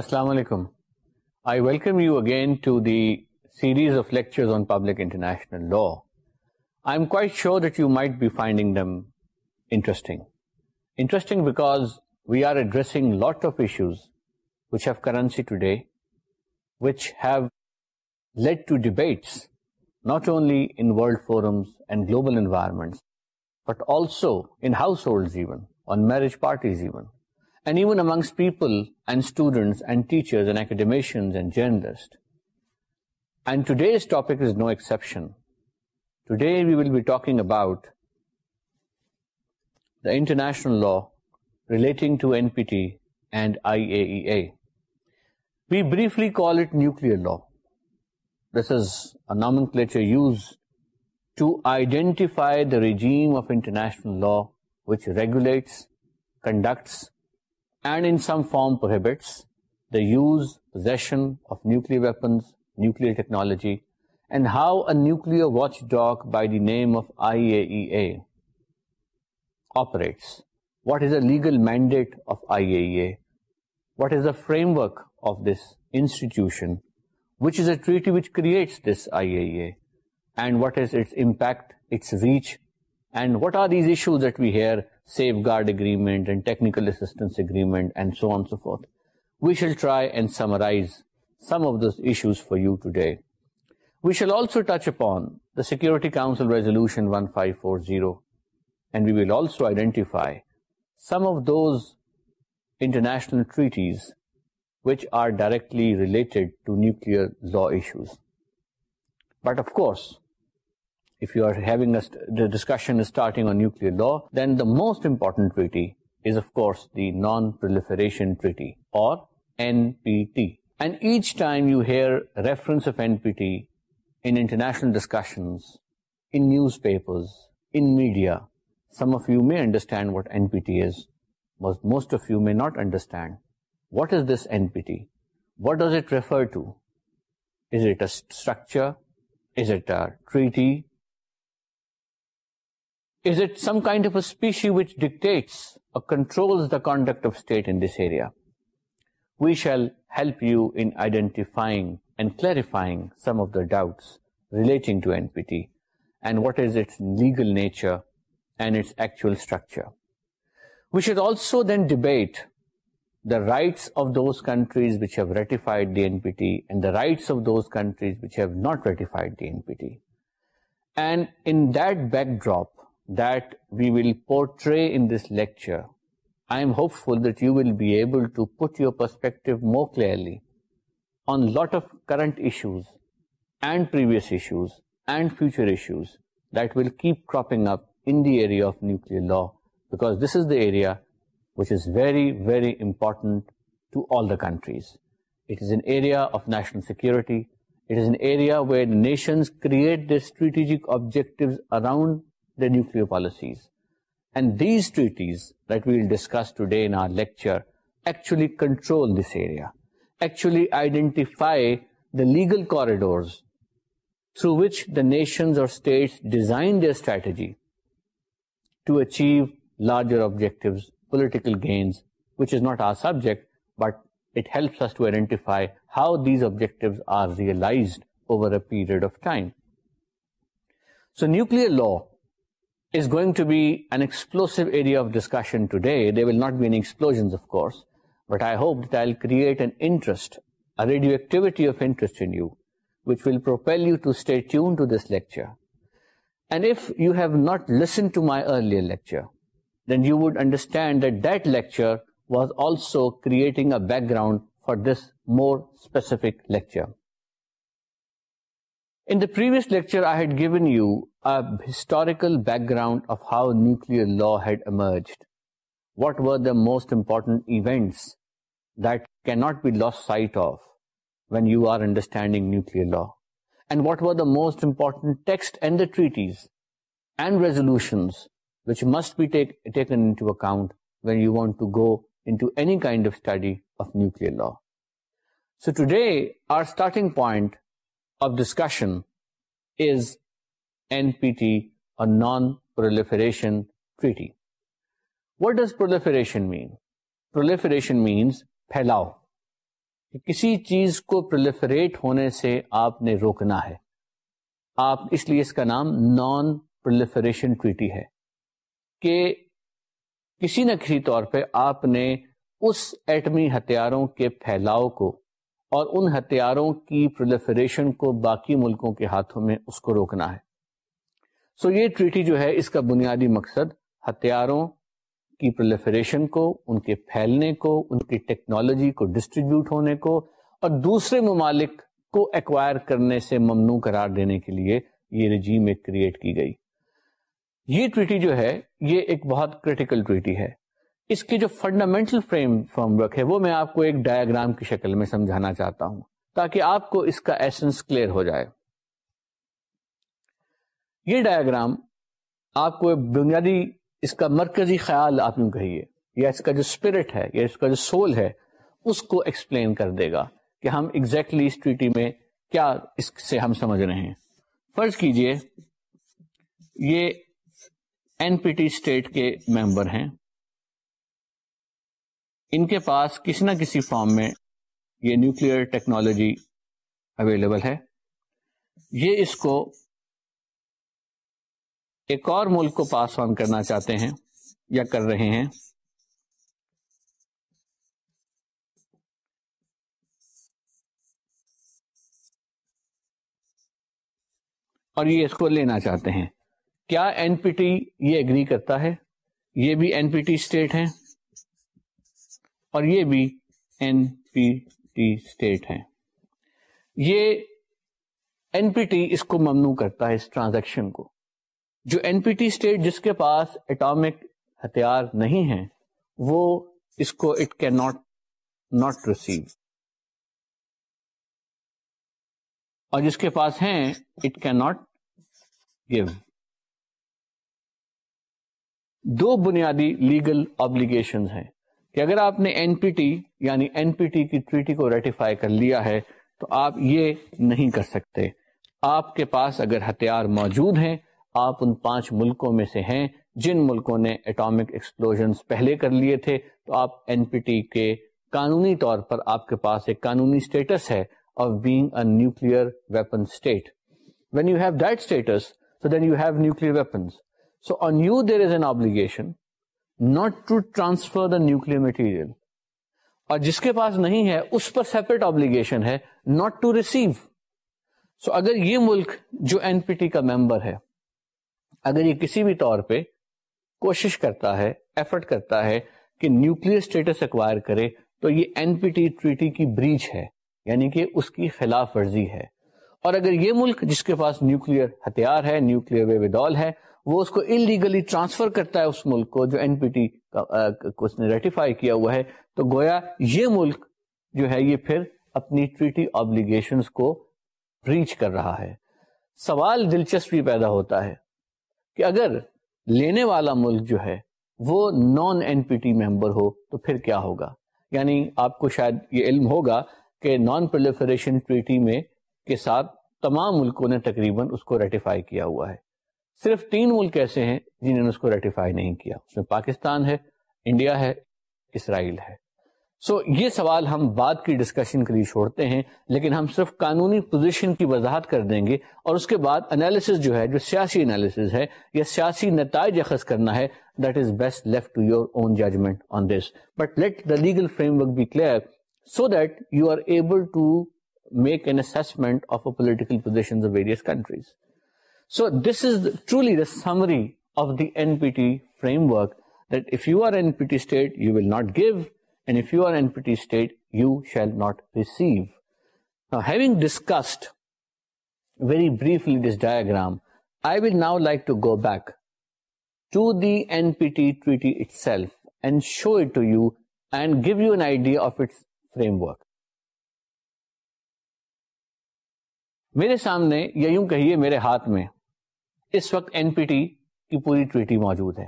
السلام علیکم I welcome you again series of lectures on nuclear law I'd sure that you might be finding them interesting lot of those which have currency today which have lets not only global environment but also in households law relating to N P T and I A B briefly call it nuclear law this is nomenclature the regime of international law regulates conducts legal mandate a framework is a this what is reach and what are these here safeguard shall try and summarise some of issues for you one five four zero those international treaties law related But of course discussion starting international discussion stand what is this N P T what does it refer structure is it a treaty is it some kind of a species which dictates or controls the conduct of state in this area? We shall help you in identifying and clarifying some of the doubts relating to NPT and what is its legal nature and its actual structure. We should also then debate the rights of those countries which have ratified the NPT and the rights of those countries which have not ratified the NPT. And in that backdrop, law backs this is the area which is very very important to all the countries it is an area of national security it is an area where nations create the strategic object around their nuclear policies. And these treaties that we will discuss today in our lecture actually control this area, actually identify the legal corridors through which the nations or states design their strategy to achieve larger objectives, political gains, which is not our subject, but it helps us to identify how these objectives are realized over a period of time. So nuclear law background for this more specific lecture historical background of how nuclear law had what was the most important key discussion ٹویٹی وٹریشن کسی چیز کو پرولیفریٹ ہونے سے آپ نے روکنا ہے آپ اس لیے اس کا نام نان پرولیفریشن ٹویٹی ہے کہ کسی نہ کسی طور پہ آپ نے اس ایٹمی ہتھیاروں کے پھیلاؤ کو اور ان ہتھیاروں کی پرولیفریشن کو باقی ملکوں کے ہاتھوں میں اس کو روکنا ہے سو یہ ٹریٹی جو ہے اس کا بنیادی مقصد ہتھیاروں کی پرولیفریشن کو ان کے پھیلنے کو ان کی ٹیکنالوجی کو ڈسٹریبیوٹ ہونے کو اور دوسرے ممالک کو ایکوائر کرنے سے ممنوع قرار دینے کے لیے یہ رجیم ایک کریٹ کی گئی یہ ٹریٹی جو ہے یہ ایک بہت کریٹیکل ٹریٹی ہے اس کی جو فنڈامنٹل فریم فارم ورک ہے وہ میں آپ کو ایک ڈایاگرام کی شکل میں سمجھانا چاہتا ہوں تاکہ آپ کو اس کا ایسنس کلیئر ہو جائے یہ ڈایاگرام آپ کو ایک بنیادی اس کا مرکزی خیال آپ کہیے یا اس کا جو اسپرٹ ہے یا اس کا جو سول ہے اس کو ایکسپلین کر دے گا کہ ہم ایگزیکٹلی exactly اس ٹویٹی میں کیا اس سے ہم سمجھ رہے ہیں فرض کیجئے یہ این پی ٹی اسٹیٹ کے ممبر ہیں ان کے پاس کسی نہ کسی فارم میں یہ نیوکلیر ٹیکنالوجی اویلیبل ہے یہ اس کو ایک اور ملک کو پاس آن کرنا چاہتے ہیں یا کر رہے ہیں اور یہ اس کو لینا چاہتے ہیں کیا این پی ٹی یہ اگری کرتا ہے یہ بھی این پی ٹی اسٹیٹ ہے اور یہ بھی این پی ٹی اسٹیٹ ہے یہ این پی ٹی اس کو ممنوع کرتا ہے اس ٹرانزیکشن کو جو این پی ٹی اسٹیٹ جس کے پاس اٹامک ہتھیار نہیں ہیں وہ اس کو اٹ کی ناٹ ناٹ ریسیو اور جس کے پاس ہیں اٹ کی ناٹ گیو دو بنیادی لیگل آبلیگیشن ہیں کہ اگر آپ نے این پی ٹی یعنی این پی ٹی کی ٹریٹی کو ریٹیفائی کر لیا ہے تو آپ یہ نہیں کر سکتے آپ کے پاس اگر ہتھیار موجود ہیں آپ ان پانچ ملکوں میں سے ہیں جن ملکوں نے ایکسپلوژنس پہلے کر لیے تھے تو آپ این پی ٹی کے قانونی طور پر آپ کے پاس ایک قانونی اسٹیٹس ہے of being a nuclear weapon state when you have that status تو then you have nuclear so you there is an obligation not to transfer the nuclear material اور جس کے پاس نہیں ہے اس پر سیپریٹ آبلیگیشن ہے ناٹ ٹو ریسیو سو اگر یہ ملک جو این پی ٹی کا ممبر ہے اگر یہ کسی بھی طور پہ کوشش کرتا ہے ایفرٹ کرتا ہے کہ نیوکل اسٹیٹس ایکوائر کرے تو یہ این پی ٹی ٹریٹی کی بریچ ہے یعنی کہ اس کی خلاف ورزی ہے اور اگر یہ ملک جس کے پاس نیوکل ہتھیار ہے نیوکل ہے وہ اس کو انلیگلی ٹرانسفر کرتا ہے اس ملک کو جو این پی ٹی کو اس نے ریٹیفائی کیا ہوا ہے تو گویا یہ ملک جو ہے یہ پھر اپنی ٹریٹی آبلیگیشنس کو ریچ کر رہا ہے سوال دلچسپی پیدا ہوتا ہے کہ اگر لینے والا ملک جو ہے وہ non N P T member ہو تو پھر کیا ہوگا یعنی آپ کو شاید یہ علم ہوگا کہ نان پرولیفریشن ٹریٹی میں کے ساتھ تمام ملکوں نے تقریباً اس کو ریٹیفائی کیا ہوا ہے صرف تین ملک ایسے ہیں جنہوں نے اس کو ریٹیفائی نہیں کیا اس میں پاکستان ہے انڈیا ہے اسرائیل ہے سو so, یہ سوال ہم بعد کی ڈسکشن کے لیے چھوڑتے ہیں لیکن ہم صرف قانونی پوزیشن کی وضاحت کر دیں گے اور اس کے بعد انالیس جو ہے جو سیاسی انالیسز ہے یا سیاسی نتائج اخذ کرنا ہے that is best left to your own judgement on this but let the legal framework be clear so that you are able to make an assessment of a political position various countries so this is the truly the summary of the E framework that if you are P T state you will not give you are P T state you shall not receive very briefly this diagram I will now like to go back to the itself and show it to you and give you an idea of it framework میرے سامنے یہ یوں کہیے میرے ہاتھ میں اس وقت N P T کی پوری ٹویٹی موجود ہے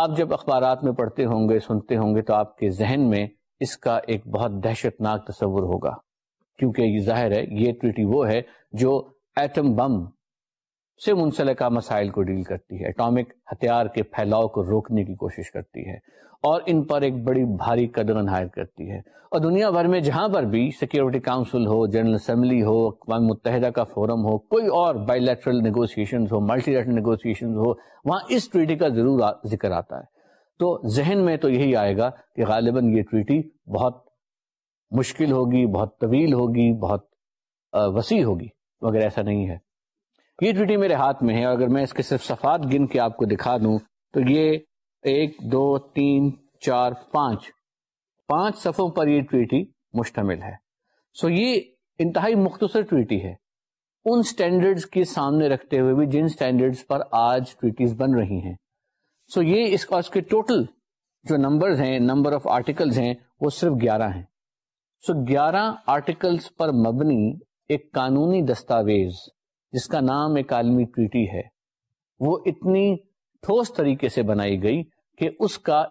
آپ جب اخبارات میں پڑھتے ہوں گے سنتے ہوں گے تو آپ کے ذہن میں اس کا ایک بہت دہشت ناک تصور ہوگا کیونکہ یہ ظاہر ہے یہ ٹویٹی وہ ہے جو ایٹم بم سے منسلکہ مسائل کو ڈیل کرتی ہے اٹامک ہتھیار کے پھیلاؤ کو روکنے کی کوشش کرتی ہے اور ان پر ایک بڑی بھاری قدر عائد کرتی ہے اور دنیا بھر میں جہاں پر بھی سیکیورٹی کاؤنسل ہو جنرل اسمبلی ہو اقوام متحدہ کا فورم ہو کوئی اور بائی لیٹرل نیگوسیشنز ہو ملٹی لیٹرل نیگوسیشن ہو وہاں اس ٹریٹی کا ضرور ذکر آتا ہے تو ذہن میں تو یہی آئے گا کہ غالباً یہ ٹریٹی بہت مشکل ہوگی بہت طویل ہوگی بہت وسیع ہوگی مگر ایسا نہیں ہے یہ ٹویٹی میرے ہاتھ میں ہے اگر میں اس کے صرف صفحات گن کے آپ کو دکھا دوں تو یہ ایک دو تین چار پانچ پانچ صفوں پر یہ ٹویٹی مشتمل ہے سو یہ انتہائی مختصر ٹویٹی ہے ان سٹینڈرڈز کے سامنے رکھتے ہوئے بھی جن سٹینڈرڈز پر آج ٹویٹیز بن رہی ہیں سو یہ اس اس کے ٹوٹل جو نمبرز ہیں نمبر آف آرٹیکلز ہیں وہ صرف گیارہ ہیں سو گیارہ آرٹیکلز پر مبنی ایک قانونی دستاویز جس کا نام ایک عالمی ٹویٹی ہے وہ اتنی ٹھوس طریقے سے بنائی گئی کہ اس کا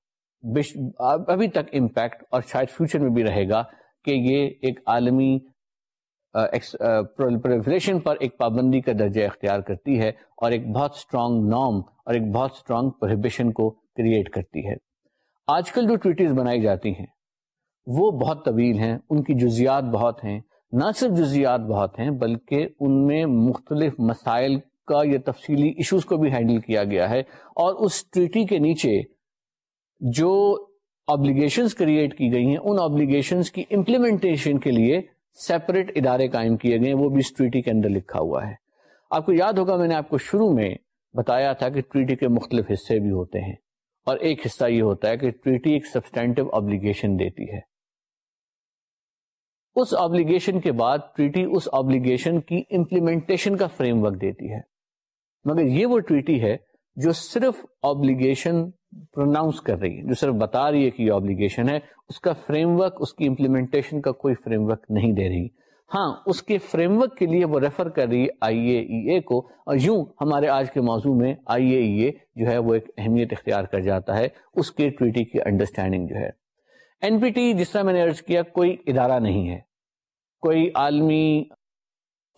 ابھی تک امپیکٹ اور شاید فیوچر میں بھی رہے گا کہ یہ ایک عالمی پرولیفریشن پر ایک پابندی کا درجہ اختیار کرتی ہے اور ایک بہت اسٹرانگ نام اور ایک بہت اسٹرانگ پروہیبیشن کو کریٹ کرتی ہے آج کل جو ٹویٹیز بنائی جاتی ہیں وہ بہت طویل ہیں ان کی جزیات بہت ہیں نہ صرف جزیات بہت ہیں بلکہ ان میں مختلف مسائل کا یا تفصیلی ایشوز کو بھی ہینڈل کیا گیا ہے اور اس ٹریٹی کے نیچے جو آبلیگیشنس کریٹ کی گئی ہیں ان آبلیگیشنس کی امپلیمنٹیشن کے لیے سیپریٹ ادارے قائم کیے گئے ہیں وہ بھی اس ٹریٹی کے اندر لکھا ہوا ہے آپ کو یاد ہوگا میں نے آپ کو شروع میں بتایا تھا کہ ٹریٹی کے مختلف حصے بھی ہوتے ہیں اور ایک حصہ یہ ہوتا ہے کہ ٹریٹی ایک سبسٹینٹو آبلیگیشن دیتی ہے اس آبلیگیشن کے بعد ٹریٹی اس آبلیگیشن کی امپلیمنٹیشن کا فریم ورک دیتی ہے مگر یہ وہ ٹریٹی ہے جو صرف آبلیگیشن پروناؤنس کر رہی ہے جو صرف بتا رہی ہے کہ یہ آبلیگیشن ہے اس کا فریم ورک اس کی امپلیمنٹیشن کا کوئی فریم ورک نہیں دے رہی ہاں اس کے فریم ورک کے لیے وہ ریفر کر رہی ہے آئی اے ای اے کو اور یوں ہمارے آج کے موضوع میں آئی اے جو ہے وہ ایک اہمیت اختیار کر جاتا ہے اس کے ٹویٹی کی انڈرسٹینڈنگ جو ہے این پی ٹی جس طرح میں نے ارض کیا کوئی ادارہ نہیں ہے کوئی عالمی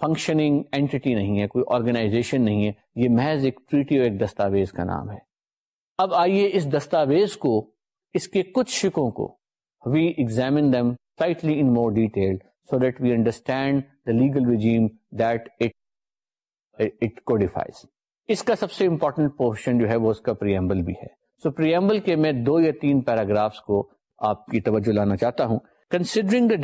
فنکشننگ اینٹی نہیں ہے کوئی آرگنائزیشن نہیں ہے یہ محض ایک ٹریٹی اور ایک دستاویز کا نام ہے اب آئیے اس دستاویز کو اس کے کچھ شکوں کو we examine totally in more detail so that we understand the legal that it codifies اس کا سب سے امپورٹنٹ پورشن جو ہے وہ اس کا پریمبل بھی ہے سو so, پریمبل کے میں دو یا تین پیراگرافس کو آپ کی توجہ لانا چاہتا ہوں گارڈل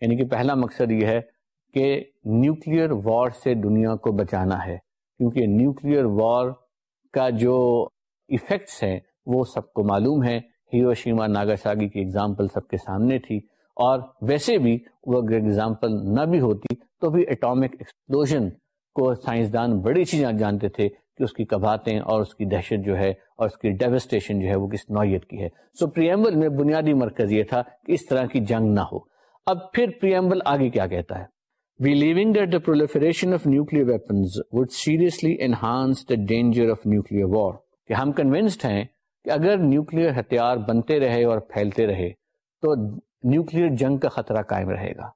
یعنی کہ پہلا مقصد یہ ہے کہ نیوکلیئر وار سے دنیا کو بچانا ہے کیونکہ نیوکلیئر وار کا جو افیکٹس ہیں وہ سب کو معلوم ہے ہیرو شیما ناگا ساگی کی اگزامپل سب کے سامنے تھی اور ویسے بھی وہ اگر ایگزامپل نہ بھی ہوتی تو بھی اٹامک ایکسپلوژن کو سائنسدان بڑی چیزیں جانتے تھے کہ اس کی کباتیں اور اس کی دہشت جو ہے اور اس کی ڈیوسٹیشن جو ہے وہ کس نوعیت کی ہے سو so, پریمبل میں بنیادی مرکز یہ تھا کہ اس طرح کی جنگ نہ ہو اب پھر پریمبل آگے کیا کہتا ہے believing that the proliferation of nuclear weapons would seriously enhance the danger of nuclear war کہ ہم کنونسڈ ہیں کہ اگر نیوکلیر ہتھیار بنتے رہے اور پھیلتے رہے تو نیوکل جنگ کا خطرہ قائم رہے گا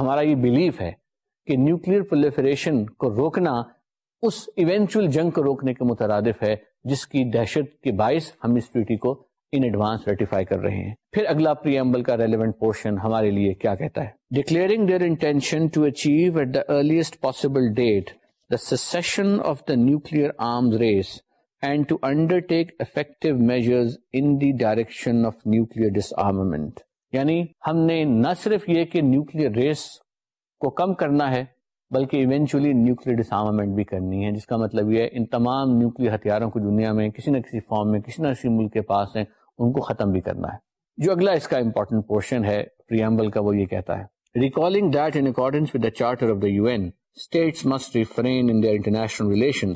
ہمارا یہ بلیف ہے کہ پولیفریشن کو روکنا اس ایونچل جنگ کو روکنے کے مترادف ہے جس کی دہشت کے باعث ہم اس ٹویٹی کو ان ایڈوانس ریٹیفائی کر رہے ہیں پھر اگلا کا ریلیونٹ پورشن ہمارے لیے کیا کہتا ہے declaring their intention to achieve at the earliest possible date the of the nuclear arms race and to undertake effective measures in the direction of nuclear disarmament یعنی ہم نے نہ صرف یہ کہ نیوکل ریس کو کم کرنا ہے بلکہ ایونچولی نیوکل ڈسامامنٹ بھی کرنی ہے جس کا مطلب یہ ہے ان تمام نیوکل ہتھیاروں کو دنیا میں کسی نہ کسی فارم میں کسی نہ کسی ملک کے پاس ہیں ان کو ختم بھی کرنا ہے جو اگلا اس کا امپورٹنٹ پورشن ہے پریمبل کا وہ یہ کہتا ہے recalling that in accordance with the charter of the U N states must refrain in their international relation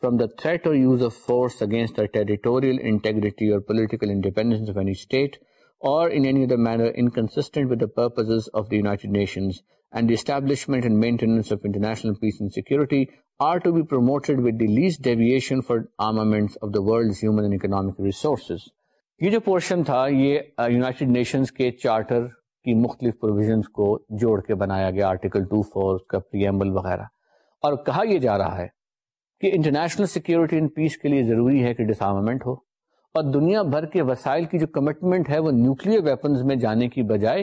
from the threat or use of force against the territorial integrity or political independence of any state or in any other manner inconsistent with the purposes of the United Nations, and the establishment and maintenance of international peace and security are to be promoted with the least deviation for armaments of the world's human and economic resources. یہ جو portion تھا یہ United Nations کے charter کی مختلف provisions کو جوڑ کے بنایا گیا آرٹیکل 2.4 کا پریمبل وغیرہ اور کہا یہ جا رہا ہے کہ انٹرنیشنل سیکیورٹی اینڈ پیس کے لیے ضروری ہے کہ ڈس آرمامنٹ ہو اور دنیا بھر کے وسائل کی جو کمٹمنٹ ہے وہ نیوکل میں جانے کی بجائے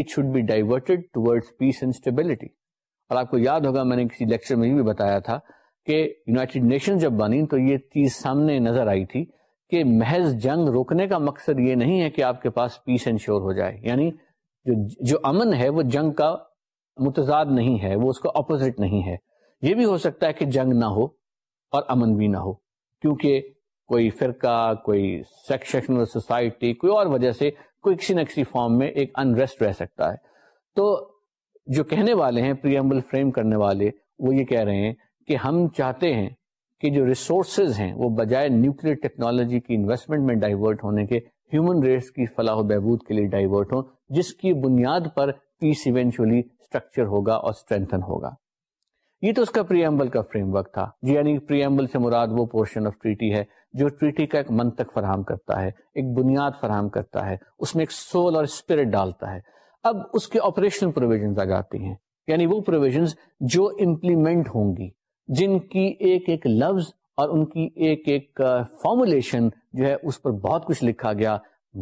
it should be diverted peace and stability اور آپ کو یاد ہوگا میں نے کسی لیکچر میں بھی بتایا تھا کہ یوناٹیڈ نیشن جب بنی تو یہ چیز سامنے نظر آئی تھی کہ محض جنگ روکنے کا مقصد یہ نہیں ہے کہ آپ کے پاس پیس انشور ہو جائے یعنی جو جو امن ہے وہ جنگ کا متضاد نہیں ہے وہ اس کا اپوزٹ نہیں ہے یہ بھی ہو سکتا ہے کہ جنگ نہ ہو اور امن بھی نہ ہو کیونکہ کوئی فرقہ کوئی سیکشن سوسائٹی کوئی اور وجہ سے کوئی کسی نہ کسی فارم میں ایک انریسٹ رہ سکتا ہے تو جو کہنے والے ہیں پریمبل فریم کرنے والے وہ یہ کہہ رہے ہیں کہ ہم چاہتے ہیں کہ جو ریسورسز ہیں وہ بجائے نیوکلیر ٹیکنالوجی کی انویسٹمنٹ میں ڈائیورٹ ہونے کے ہیومن ریٹس کی فلاح و بہبود کے لیے ڈائیورٹ ہوں جس کی بنیاد پر پیس ایونچولی اسٹرکچر ہوگا اور اسٹرینتھن ہوگا یہ تو اس کا پریمبل ایمبل کا فریم ورک تھا جی یعنی پریمبل ایمبل سے مراد وہ پورشن آف ٹریٹی ہے جو ٹریٹی کا ایک منطق فراہم کرتا ہے ایک بنیاد فراہم کرتا ہے اس میں ایک سول اور اسپرٹ ڈالتا ہے اب اس کے آپریشنل پروویژنز آ جاتی ہیں یعنی وہ پروویژنس جو امپلیمنٹ ہوں گی جن کی ایک ایک لفظ اور ان کی ایک ایک فارمولیشن جو ہے اس پر بہت کچھ لکھا گیا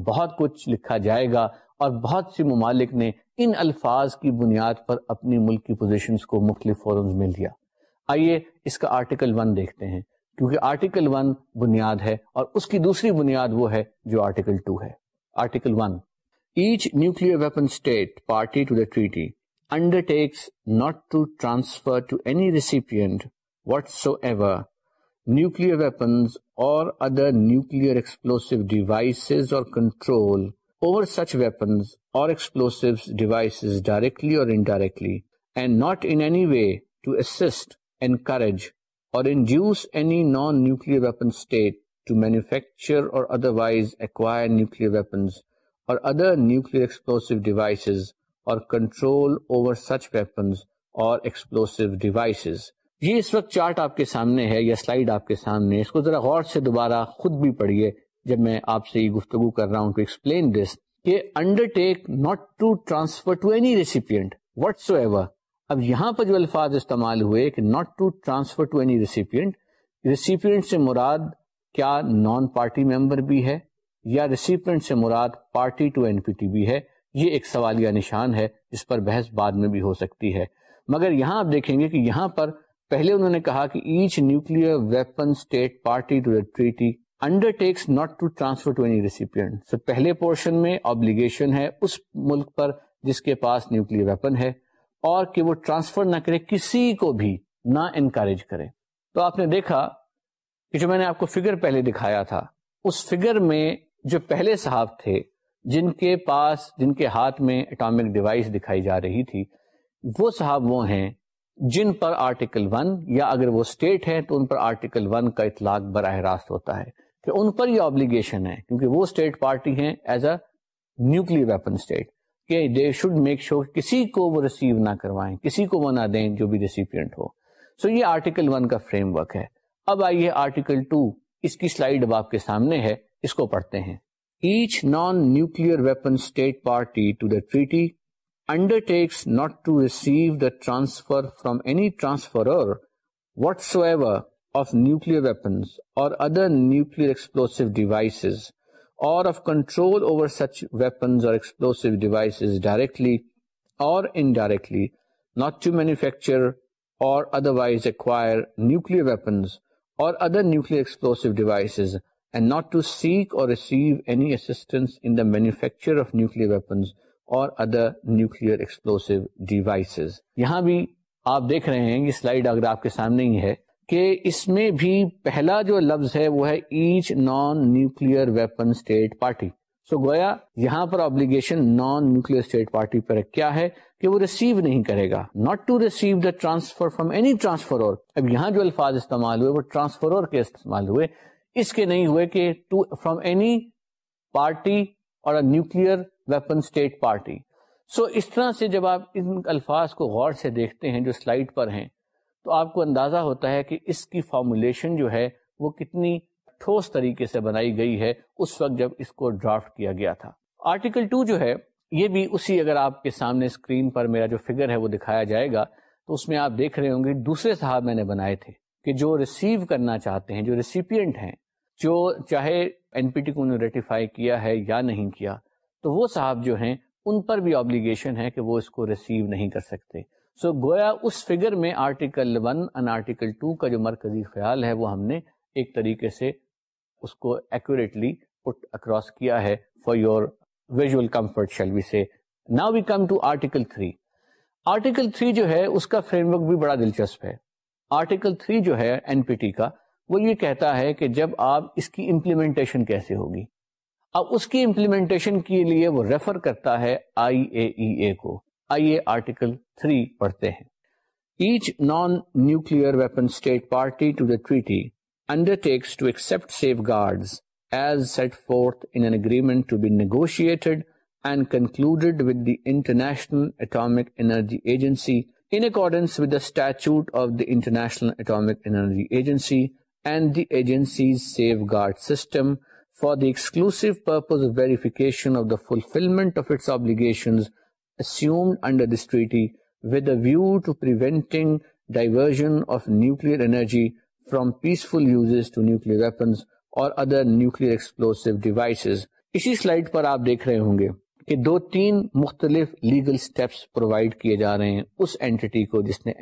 بہت کچھ لکھا جائے گا اور بہت سی ممالک نے ان الفاظ کی بنیاد پر اپنی ملک کی پوزیشنس کو مختلف فورمز میں لیا آئیے اس کا آرٹیکل ون دیکھتے ہیں کیونکہ آرٹیکل ون بنیاد ہے اور اس کی دوسری بنیاد وہ ہے جو آرٹیکل ٹو ہے article one each nuclear weapon state party to the treaty undertakes not to to transfer any whatsoever nuclear weapons or other nuclear explosive devices or control over such weapons or explosive devices directly or indirectly and in any way to assist encourage or induce nuclear manufacture اور اس وقت chart آپ کے سامنے ہے یا slide آپ کے سامنے اس کو ذرا غور سے دوبارہ خود بھی پڑھیے جب میں آپ سے یہ گفتگو کر رہا ہوں ٹو ایکسپلین دس کہ undertake not to transfer to any recipient whatsoever اب یہاں پر جو الفاظ استعمال ہوئے کہ not to transfer to any recipient recipient سے مراد کیا نان پارٹی ممبر بھی ہے یا ریسیپینٹ سے مراد party to N P T بھی ہے یہ ایک سوالیہ نشان ہے جس پر بحث بعد میں بھی ہو سکتی ہے مگر یہاں آپ دیکھیں گے کہ یہاں پر پہلے انہوں نے کہا کہ each nuclear weapon state party to treaty undertakes not to transfer to any recipient so پہلے پورشن میں آبلیگیشن ہے اس ملک پر جس کے پاس نیوکل ویپن ہے اور کہ وہ ٹرانسفر نہ کرے کسی کو بھی نہ انکریج کرے تو آپ نے دیکھا کہ جو میں نے آپ کو فگر پہلے دکھایا تھا اس فگر میں جو پہلے صاحب تھے جن کے پاس جن کے ہاتھ میں اٹامک ڈیوائس دکھائی جا رہی تھی وہ صاحب وہ ہیں جن پر آرٹیکل ون یا اگر وہ اسٹیٹ ہے تو ان پر آرٹیکل ون کا اطلاق براہ راست ہوتا ہے کہ ان پر یہ آبلیگیشن ہے کیونکہ وہ اسٹیٹ پارٹی ہیں as a nuclear weapon state کہ دے شوڈ میک کسی کو وہ وہ ریسیو نہ کروائیں کسی کو نہ دیں جو بھی ریسیپینٹ ہو سو so, یہ آرٹیکل ون کا فریم ورک ہے اب آئیے آرٹیکل ٹو اس کی سلائیڈ اب آپ کے سامنے ہے اس کو پڑھتے ہیں each non nuclear state party to the treaty undertakes not to receive the transfer from any transfer whats of nuclear weapons or other nuclear explosive devices indirectly not to manufacture or other nuclear explosive devices and not or receive any assistance in the manufacture of nuclear weapons or other nuclear explosive devices یہاں بھی آپ دیکھ رہے ہیں یہ slide اگر آپ کے سامنے ہی ہے کہ اس میں بھی پہلا جو لفظ ہے وہ ہے each non nuclear weapon state party so گویا یہاں پر obligation non nuclear state party پر کیا ہے کہ وہ ریسیو نہیں کرے گا not to receive the transfer from any transfer اب یہاں جو الفاظ استعمال ہوئے وہ ٹرانسفر کے استعمال ہوئے اس کے نہیں ہوئے کہ ٹو فرام اینی پارٹی اور nuclear weapon state party so اس طرح سے جب آپ ان الفاظ کو غور سے دیکھتے ہیں جو سلائڈ پر ہیں تو آپ کو اندازہ ہوتا ہے کہ اس کی فارمولیشن جو ہے وہ کتنی ٹھوس طریقے سے بنائی گئی ہے اس وقت جب اس کو ڈرافٹ کیا گیا تھا آرٹیکل ٹو جو ہے یہ بھی اسی اگر آپ کے سامنے اسکرین پر میرا جو فگر ہے وہ دکھایا جائے گا تو اس میں آپ دیکھ رہے ہوں گے دوسرے صاحب میں نے بنائے تھے کہ جو ریسیو کرنا چاہتے ہیں جو ریسیپینٹ ہیں جو چاہے این پی ٹی کو نے ریٹیفائی کیا ہے یا نہیں کیا تو وہ صاحب جو ہیں ان پر بھی آبلیگیشن ہے کہ وہ اس کو ریسیو نہیں کر سکتے سو گویا اس فگر میں article one and article two کا جو مرکزی خیال ہے وہ ہم نے ایک طریقے سے اس کو ایکوریٹلی پٹ اکراس کیا ہے for your visual comfort shall we see now we come to article three article three جو ہے اس کا فریم ورک بھی بڑا دلچسپ ہے آرٹیکل تھری جو ہے این پی ٹی کا وہ یہ کہتا ہے کہ جب آپ اس کی امپلیمنٹیشن کیسے ہوگی اب اس کی امپلیمنٹیشن کے لیے وہ ریفر کرتا ہے آئی اے ای اے کو آئیے آرٹیکل 3 پڑھتے ہیں each non weapon state party to to to the undertakes accept safe as set forth in agreement be negotiated and concluded with the international atomic agency assumed under this treaty with a view to to preventing diversion of nuclear nuclear nuclear energy from peaceful uses weapons or other explosive devices. آپ دیکھ رہے ہوں گے کہ دو تین مختلف legal provide کیے جا رہے ہیں اس اینٹی کو جس نے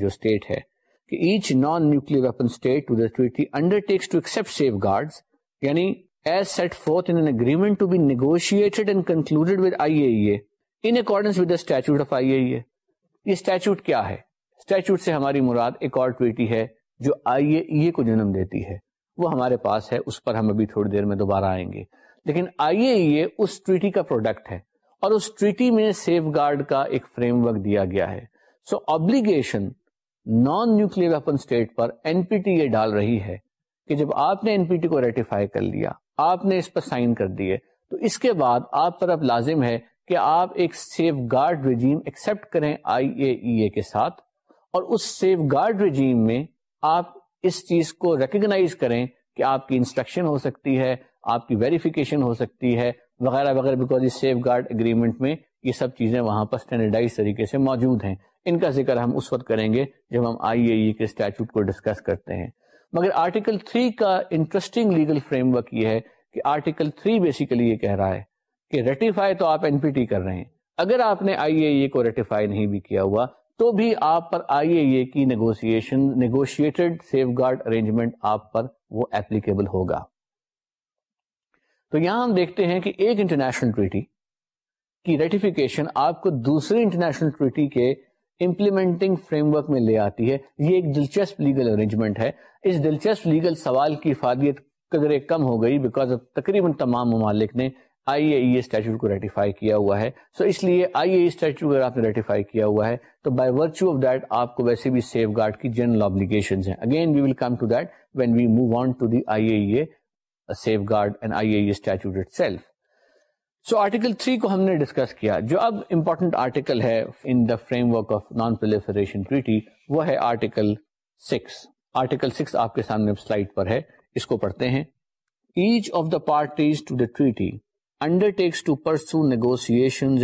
جو اسٹیٹ ہے کہ ایچ نان نیوکل یعنی as set forth in an agreement to be negotiated and concluded with IAEA e in accordance with the statute of IAEA. E یہ statute کیا ہے statute سے ہماری مراد ایک اور ٹویٹی ہے جو IAEA e کو جنم دیتی ہے وہ ہمارے پاس ہے اس پر ہم ابھی تھوڑی دیر میں دوبارہ آئیں گے لیکن IAEA اس ٹویٹی کا پروڈکٹ ہے اور اس ٹویٹی میں سیف گارڈ کا ایک فریم ورک دیا گیا ہے so obligation non nuclear weapon state پر این پی ٹی یہ ڈال رہی ہے کہ جب آپ نے این پی ٹی کو ریٹیفائی کر لیا آپ نے اس پر سائن کر دیے تو اس کے بعد آپ پر اب لازم ہے کہ آپ ایک سیف گارڈ رجیم ایکسپٹ کریں آئی اے ای اے کے ساتھ اور اس سیف گارڈ رجیم میں آپ اس چیز کو ریکگنائز کریں کہ آپ کی انسٹرکشن ہو سکتی ہے آپ کی ویریفیکیشن ہو سکتی ہے وغیرہ وغیرہ بیکاز سیف گارڈ اگریمنٹ میں یہ سب چیزیں وہاں پر اسٹینڈرڈائز طریقے سے موجود ہیں ان کا ذکر ہم اس وقت کریں گے جب ہم آئی اے ای کے اسٹیچو کو ڈسکس کرتے ہیں مگر آرٹیکل 3 کا انٹرسٹنگ لیگل فریم ورک یہ ہے کہ آرٹیکل 3 بیسیکلی یہ کہہ رہا ہے کہ ریٹیفائی تو آپ آپ این پی ٹی کر رہے ہیں اگر نے آئی اے e کو ریٹیفائی نہیں بھی کیا ہوا تو بھی آپ پر آئی اے e کی negotiation negotiated safeguard arrangement آپ پر وہ ایپلیکیبل ہوگا تو یہاں ہم دیکھتے ہیں کہ ایک انٹرنیشنل ٹریٹی کی ریٹیفیکیشن آپ کو دوسری انٹرنیشنل ٹریٹی کے امپلیمنٹنگ فریم ورک میں لے آتی ہے یہ ایک دلچسپ لیگل ارینجمنٹ ہے اس دلچسپ لیگل سوال کی افادیت قدرے کم ہو گئی بیکاز تقریباً تمام ممالک نے آئی اے ای اسٹیچو کو ریٹیفائی کیا ہوا ہے سو so اس لیے آئی اے اسٹیچو اگر آپ نے ریٹیفائی کیا ہوا ہے تو بائی ورچو آف دیٹ آپ کو ویسے بھی سیف گارڈ کی جنرل آبلیگیشن ہیں again we will come to that when we move on to the I A safeguard and I A statute itself so article three کو ہم نے discuss کیا جو اب امپورٹنٹ آرٹیکل ہے in the framework of non treaty وہ ہے ہے آرٹیکل آرٹیکل آپ کے سامنے سلائڈ پر اس کو پڑھتے ہیں each of the parties to the treaty undertakes negotiation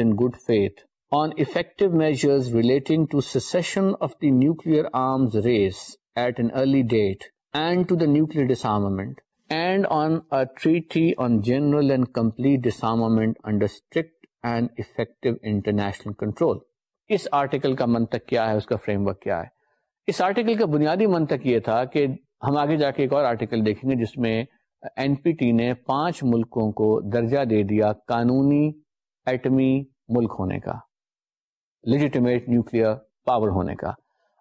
disarmament and on a treaty on general and complete disarmament under strict and effective international control اس آرٹیکل کا منطق کیا ہے اس کا فریم ورک کیا ہے اس آرٹیکل کا بنیادی منطق یہ تھا کہ ہم آگے جا کے ایک اور آرٹیکل دیکھیں گے جس میں این پی ٹی نے پانچ ملکوں کو درجہ دے دیا قانونی ایٹمی ملک ہونے کا لیجیٹمیٹ نیوکلیر پاور ہونے کا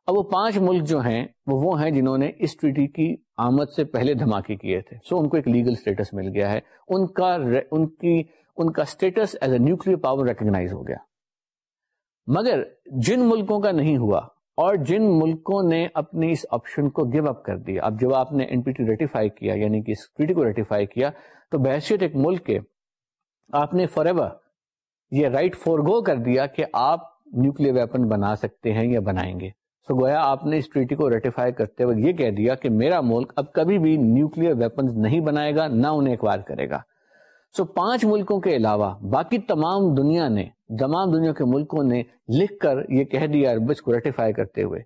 اب وہ پانچ ملک جو ہیں وہ وہ ہیں جنہوں نے اس ٹریٹی کی آمد سے پہلے دھماکے کیے تھے سو so, ان کو ایک لیگل اسٹیٹس مل گیا ہے ان کا ان ان کی کا status as a nuclear power recognise ہو گیا مگر جن ملکوں کا نہیں ہوا اور جن ملکوں نے اپنی اس آپشن کو گیو اپ کر دیا اب جب آپ نے این پی ٹی ریٹیفائی کیا یعنی کہ اس کو ریٹیفائی کیا تو بحثیت ایک ملک کے آپ نے فار ایور یہ رائٹ فور گو کر دیا کہ آپ نیوکل ویپن بنا سکتے ہیں یا بنائیں گے سو گویا آپ نے اس ٹریٹی کو ریٹیفائی کرتے وقت یہ کہہ دیا کہ میرا ملک اب کبھی بھی نیوکلیر ویپنز نہیں بنائے گا نہ انہیں اکوائر کرے گا سو پانچ ملکوں کے علاوہ باقی تمام دنیا نے تمام دنیا کے ملکوں نے لکھ کر یہ کہہ دیا عربج کو ریٹیفائی کرتے ہوئے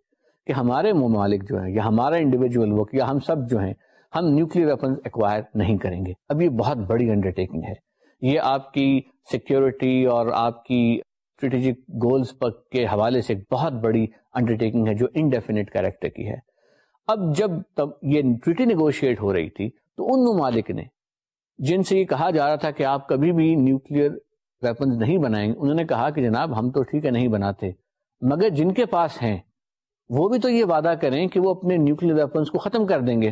کہ ہمارے ممالک جو ہیں یا ہمارا انڈیویجول ورک یا ہم سب جو ہیں ہم نیوکلیر ویپنز ایکوائر نہیں کریں گے اب یہ بہت بڑی انڈرٹیکنگ ہے یہ آپ کی سیکیورٹی اور آپ کی اسٹریٹجک پر کے حوالے سے ایک بہت بڑی انڈرٹیکنگ ہے جو انڈیفینٹ کریکٹر کی ہے اب جب تب یہ نیگوشیٹ ہو رہی تھی تو ان ممالک نے جن سے یہ کہا جا رہا تھا کہ آپ کبھی بھی نیوکل ویپنز نہیں بنائیں گے انہوں نے کہا کہ جناب ہم تو ٹھیک ہے نہیں بناتے مگر جن کے پاس ہیں وہ بھی تو یہ وعدہ کریں کہ وہ اپنے نیوکل ویپنز کو ختم کر دیں گے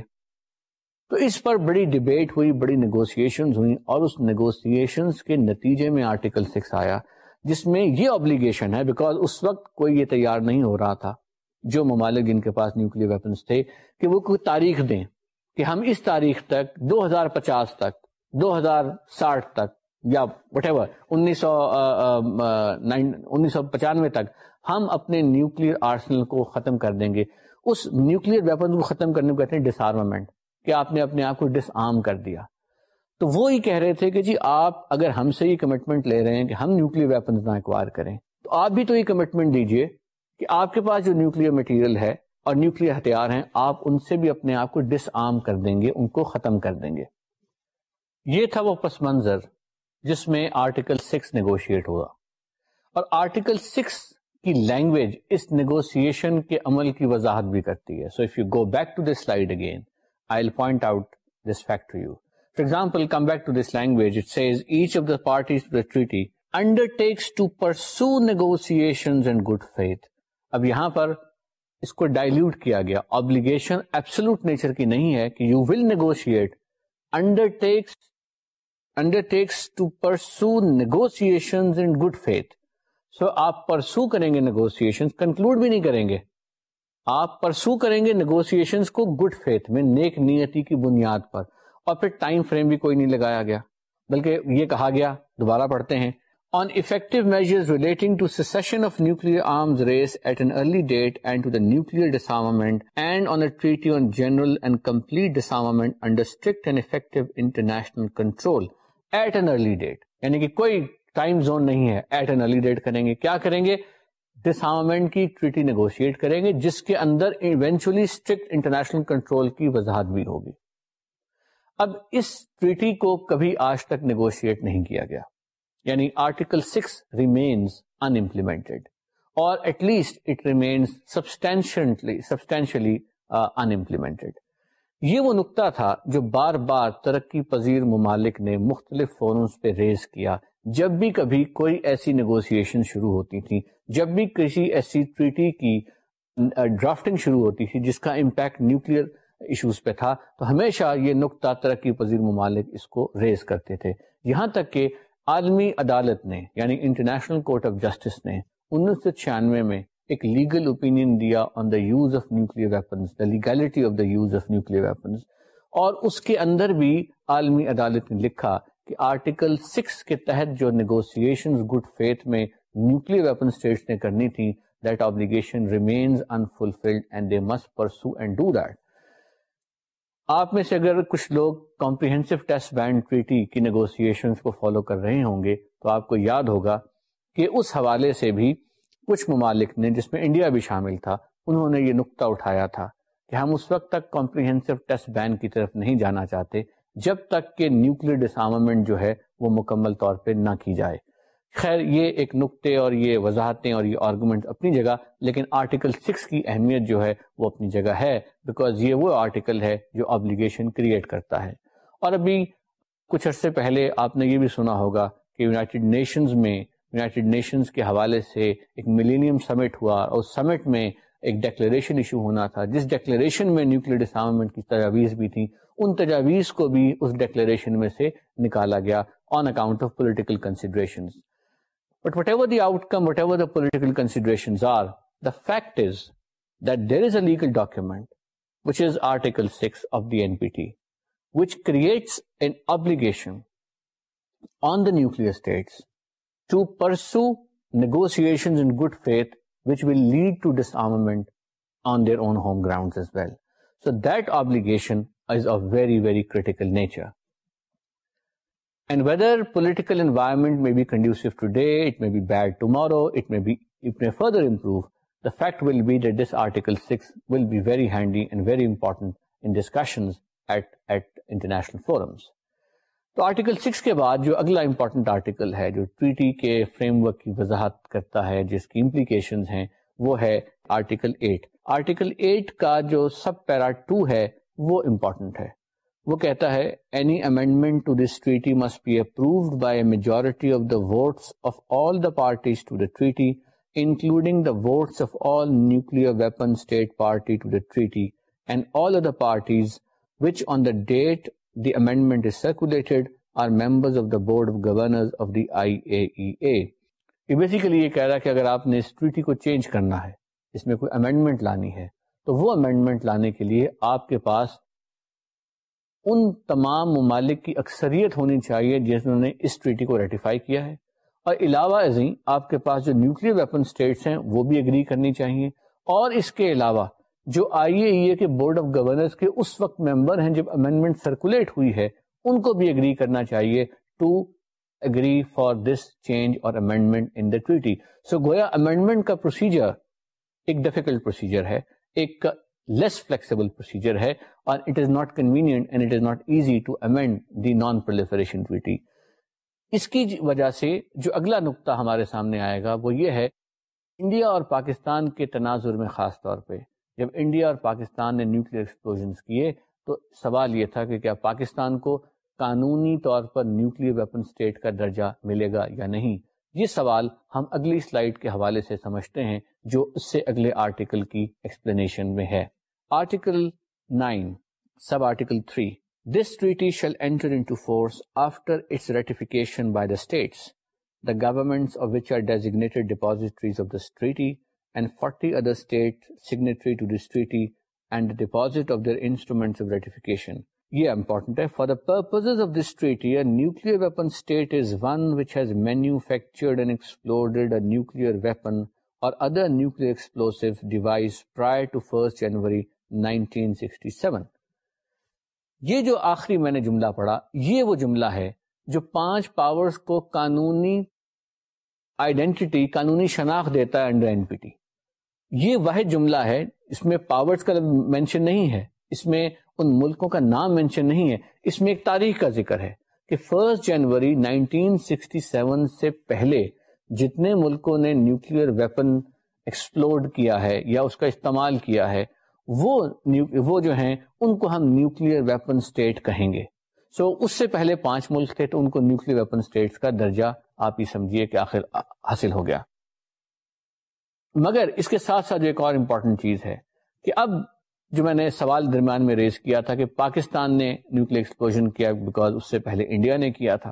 تو اس پر بڑی ڈبیٹ ہوئی بڑی نیگوسیشنز ہوئی اور اس نیگوسیشنز کے نتیجے میں آرٹیکل سکس آیا جس میں یہ آبلیگیشن ہے بیکاز اس وقت کوئی یہ تیار نہیں ہو رہا تھا جو ممالک جن کے پاس نیوکل ویپنس تھے کہ وہ کوئی تاریخ دیں کہ ہم اس تاریخ تک دو ہزار پچاس تک دو ہزار ساٹھ تک یا وٹ ایور انیس سو انیس سو پچانوے تک ہم اپنے نیوکل آرسنل کو ختم کر دیں گے اس نیوکل ویپن کو ختم کرنے کو کہتے ہیں ڈس آرمنٹ کہ آپ نے اپنے آپ کو ڈس آرم کر دیا تو وہ ہی کہہ رہے تھے کہ جی آپ اگر ہم سے یہ کمٹمنٹ لے رہے ہیں کہ ہم نیوکل ویپنز نہ ایکوائر کریں تو آپ بھی تو یہ کمٹمنٹ دیجئے کہ آپ کے پاس جو نیوکل مٹیریل ہے اور نیوکل ہتھیار ہیں آپ ان سے بھی اپنے آپ کو ڈس آرم کر دیں گے ان کو ختم کر دیں گے یہ تھا وہ پس منظر جس میں آرٹیکل سکس نیگوشیٹ ہوا اور آرٹیکل سکس کی لینگویج اس نیگوسیشن کے عمل کی وضاحت بھی کرتی ہے so if you go back to this slide again I point out this to you نہیں ہےگش گیتھ سو آپ پرسو کریں گے نیگوسن کنکلوڈ بھی نہیں کریں گے آپ پرسو کریں گے نیگوسن کو گڈ فیتھ میں نیک نیتی کی بنیاد پر اور پھر ٹائم فریم بھی کوئی نہیں لگایا گیا بلکہ یہ کہا گیا دوبارہ پڑھتے ہیں جس کے اندر کی وضاحت بھی ہوگی اب اس ٹریٹی کو کبھی آج تک نیگوشیٹ نہیں کیا گیا یعنی article six remains unimplemented or at least it substantially substantially unimplemented یہ وہ نقطہ تھا جو بار بار ترقی پذیر ممالک نے مختلف فورمز پہ ریز کیا جب بھی کبھی کوئی ایسی نیگوسیشن شروع ہوتی تھی جب بھی کسی ایسی ٹریٹی کی ڈرافٹنگ uh, شروع ہوتی تھی جس کا امپیکٹ نیوکلیر ایشوز پہ تھا تو ہمیشہ یہ نقطہ ترقی پذیر ممالک اس کو ریز کرتے تھے یہاں تک کہ عالمی عدالت نے یعنی انٹرنیشنل کورٹ آف جسٹس نے انیس سو چھیانوے میں ایک لیگل اوپینین دیا on the use of nuclear the legality of the use of nuclear weapons اور اس کے اندر بھی عالمی عدالت نے لکھا کہ آرٹیکل سکس کے تحت جو نیگوسیشن گڈ فیتھ میں نیوکل اسٹیٹس نے کرنی تھی that obligation remains unfulfilled and and they must pursue do that آپ میں سے اگر کچھ لوگ کمپریہنسو ٹیسٹ بینڈ ٹریٹی کی نیگوسی کو فالو کر رہے ہوں گے تو آپ کو یاد ہوگا کہ اس حوالے سے بھی کچھ ممالک نے جس میں انڈیا بھی شامل تھا انہوں نے یہ نقطہ اٹھایا تھا کہ ہم اس وقت تک کمپریہنسو ٹیسٹ بین کی طرف نہیں جانا چاہتے جب تک کہ نیوکلیر ڈسامنٹ جو ہے وہ مکمل طور پہ نہ کی جائے خیر یہ ایک نقطے اور یہ وضاحتیں اور یہ آرگومنٹ اپنی جگہ لیکن آرٹیکل سکس کی اہمیت جو ہے وہ اپنی جگہ ہے بیکاز یہ وہ آرٹیکل ہے جو آبلیگیشن کریٹ کرتا ہے اور ابھی کچھ عرصے پہلے آپ نے یہ بھی سنا ہوگا کہ یونائٹڈ نیشنز میں یونائٹیڈ نیشنز کے حوالے سے ایک ملینیم سمٹ ہوا اور سمٹ میں ایک ڈیکلریشن ایشو ہونا تھا جس ڈیکلریشن میں نیوکل ڈسامنٹ کی تجاویز بھی تھیں ان تجاویز کو بھی اس ڈیکلریشن میں سے نکالا گیا on account of political considerations But whatever the outcome, whatever the political considerations are, the fact is that there is a legal document, which is Article 6 of the NPT, which creates an obligation on the nuclear states to pursue negotiations in good faith, which will lead to disarmament on their own home grounds as well. So that obligation is of very, very critical nature. Fact will بیٹھیکل forums تو article six کے بعد جو اگلا important article ہے جو treaty کے framework کی وضاحت کرتا ہے جس کی امپلیکیشن وہ ہے آرٹیکل ایٹ آرٹیکل ایٹ کا جو سب پیرا ٹو ہے وہ امپورٹنٹ ہے وہ کہتا ہے any amendment to this treaty must be approved by a majority of the votes of all the parties to the treaty including the votes of all nuclear weapon state party to the treaty and all other parties which on the date the amendment is circulated are members of the board of governor of the I A E A یہ basically یہ کہہ رہا ہے کہ اگر آپ نے اس ٹریٹی کو چینج کرنا ہے اس میں کوئی امینڈمنٹ لانی ہے تو وہ امینڈمنٹ لانے کے لیے آپ کے پاس ان تمام ممالک کی اکثریت ہونی چاہیے جنہوں نے اس ٹریٹی کو ریٹیفائی کیا ہے اور علاوہ ازیں آپ کے پاس جو نیوکلیر ویپن سٹیٹس ہیں وہ بھی اگری کرنی چاہیے اور اس کے علاوہ جو آئی اے ای اے کے بورڈ آف گورنرز کے اس وقت ممبر ہیں جب امینڈمنٹ سرکولیٹ ہوئی ہے ان کو بھی اگری کرنا چاہیے to agree for this change or amendment in the treaty so گویا امینڈمنٹ کا پروسیجر ایک ڈیفیکلٹ پروسیجر ہے ایک non پروسیجر ہے اس کی وجہ سے جو اگلا نقطہ ہمارے سامنے آئے گا وہ یہ ہے انڈیا اور پاکستان کے تناظر میں خاص طور پہ جب انڈیا اور پاکستان نے نیوکل ایکسپلوژ کیے تو سوال یہ تھا کہ کیا پاکستان کو قانونی طور پر نیوکل ویپن اسٹیٹ کا درجہ ملے گا یا نہیں یہ سوال ہم اگلی سلائیڈ کے حوالے سے سمجھتے ہیں جو اس سے اگلے آرٹیکل کی ایکسپلینیشن میں ہے article 9 sub article 3 this treaty shall enter into force after its ratification by the states the governments of which are designated depositories of this treaty and 40 other states signatory to this treaty and the deposit of their instruments of ratification yeah important for the purposes of this treaty a nuclear weapon state is one which has manufactured and exploded a nuclear weapon or other nuclear explosive device prior to 1st January 1945 1967 یہ جو آخری میں نے جملہ پڑھا یہ وہ جملہ ہے جو پانچ پاورز کو قانونی آئیڈینٹی قانونی شناخت دیتا ہے انڈر این پی ٹی یہ واحد جملہ ہے اس میں پاورز کا مینشن نہیں ہے اس میں ان ملکوں کا نام مینشن نہیں ہے اس میں ایک تاریخ کا ذکر ہے کہ فرسٹ جنوری 1967 سے پہلے جتنے ملکوں نے نیوکلئر ویپن ایکسپلورڈ کیا ہے یا اس کا استعمال کیا ہے وہ وہ جو ہیں ان کو ہم نیوکل ویپن اسٹیٹ کہیں گے سو so, اس سے پہلے پانچ ملک تھے تو ان کو نیوکل ویپن اسٹیٹ کا درجہ آپ ہی سمجھیے کہ آخر حاصل ہو گیا مگر اس کے ساتھ ساتھ جو ایک اور امپورٹنٹ چیز ہے کہ اب جو میں نے سوال درمیان میں ریز کیا تھا کہ پاکستان نے نیوکل ایکسپلوژن کیا بیکاز اس سے پہلے انڈیا نے کیا تھا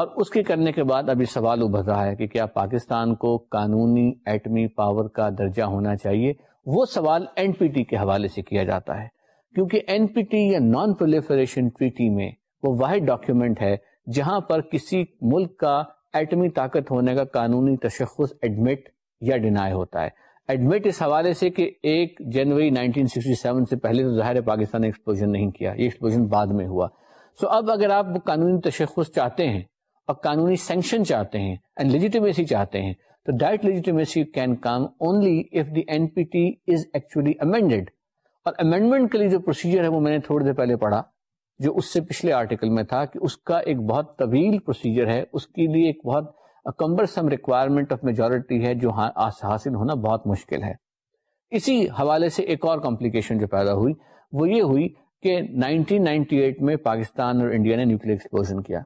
اور اس کے کرنے کے بعد اب یہ سوال ابھر رہا ہے کہ کیا پاکستان کو قانونی ایٹمی پاور کا درجہ ہونا چاہیے وہ سوال این پی ٹی کے حوالے سے کیا جاتا ہے کیونکہ این پی ٹی یا نان ٹریٹی میں وہ واحد ڈاکیومنٹ ہے جہاں پر کسی ملک کا ایٹمی طاقت ہونے کا قانونی تشخص ایڈمٹ یا ڈینائی ہوتا ہے ایڈمٹ اس حوالے سے کہ ایک جنوری 1967 سے پہلے تو ظاہر پاکستان نے ایکسپلوژن نہیں کیا یہ ایکسپلوژن بعد میں ہوا سو اب اگر آپ قانونی تشخص چاہتے ہیں اور قانونی سینکشن چاہتے ہیں چاہتے ہیں تو direct legitimacy can come only if the N P T is actually amended اور امینڈمنٹ کے لیے جو پروسیجر ہے وہ میں نے تھوڑی دیر پہلے پڑھا جو اس سے پچھلے آرٹیکل میں تھا کہ اس کا ایک بہت طویل پروسیجر ہے اس کے لیے ایک بہت کمبرسم ریکوائرمنٹ آف میجورٹی ہے جو ہاں، حاصل ہونا بہت مشکل ہے اسی حوالے سے ایک اور کمپلیکیشن جو پیدا ہوئی وہ یہ ہوئی کہ 1998 میں پاکستان اور انڈیا نے نیوکل ایکسپلوژن کیا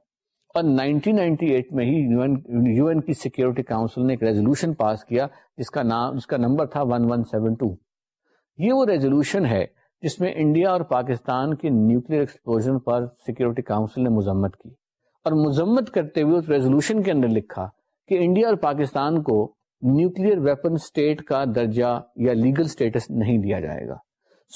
اور 1998 میں ہی یو این کی سیکیورٹی کاؤنسل نے ایک ریزولوشن پاس کیا جس کا نام اس کا نمبر تھا 1172 یہ وہ ریزولوشن ہے جس میں انڈیا اور پاکستان کے نیوکلیر ایکسپلوژن پر سیکیورٹی کاؤنسل نے مذمت کی اور مذمت کرتے ہوئے اس ریزولوشن کے اندر لکھا کہ انڈیا اور پاکستان کو نیوکلیر ویپن سٹیٹ کا درجہ یا لیگل سٹیٹس نہیں دیا جائے گا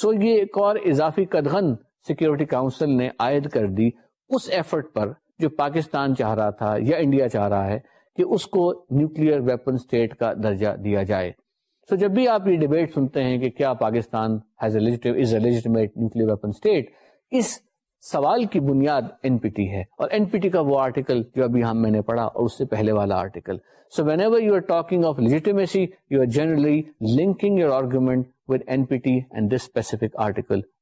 سو یہ ایک اور اضافی قدغن سیکیورٹی کاؤنسل نے عائد کر دی اس ایفرٹ پر جو پاکستان چاہ رہا تھا یا انڈیا چاہ رہا ہے کہ اس کو نیوکل کا درجہ دیا جائے سو so جب بھی آپ یہ سنتے ہیں کہ کیا پاکستان ویپن اس سوال کی بنیاد این پی ٹی ہے اور این پی ٹی کا وہ آرٹیکل جو ابھی ہم میں نے پڑھا اور اس سے پہلے والا article so whenever you are talking of legitimacy you are generally linking your argument with N P T and this specific article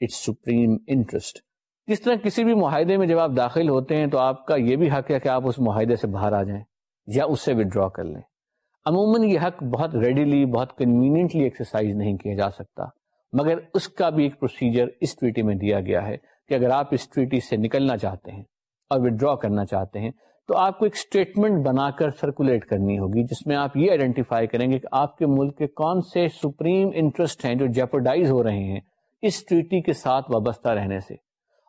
it's supreme interest طرح کسی بھی معاہدے میں جب آپ داخل ہوتے ہیں تو آپ کا یہ بھی حق ہے کہ آپ اس معاہدے سے باہر آ جائیں یا اس سے ودرا کر لیں عموماً یہ حق بہت ریڈیلی بہت کنوینئنٹلی ایکسرسائز نہیں کیا جا سکتا مگر اس کا بھی ایک پروسیجر اس ٹویٹی میں دیا گیا ہے کہ اگر آپ اس ٹویٹی سے نکلنا چاہتے ہیں اور ودرا کرنا چاہتے ہیں تو آپ کو ایک اسٹیٹمنٹ بنا کر سرکولیٹ کرنی ہوگی جس میں آپ یہ آئیڈینٹیفائی کریں گے کہ آپ کے ملک کے کون سے سپریم انٹرسٹ ہیں جو جیپرڈائز ہو رہے ہیں اس ٹریٹی کے ساتھ وابستہ رہنے سے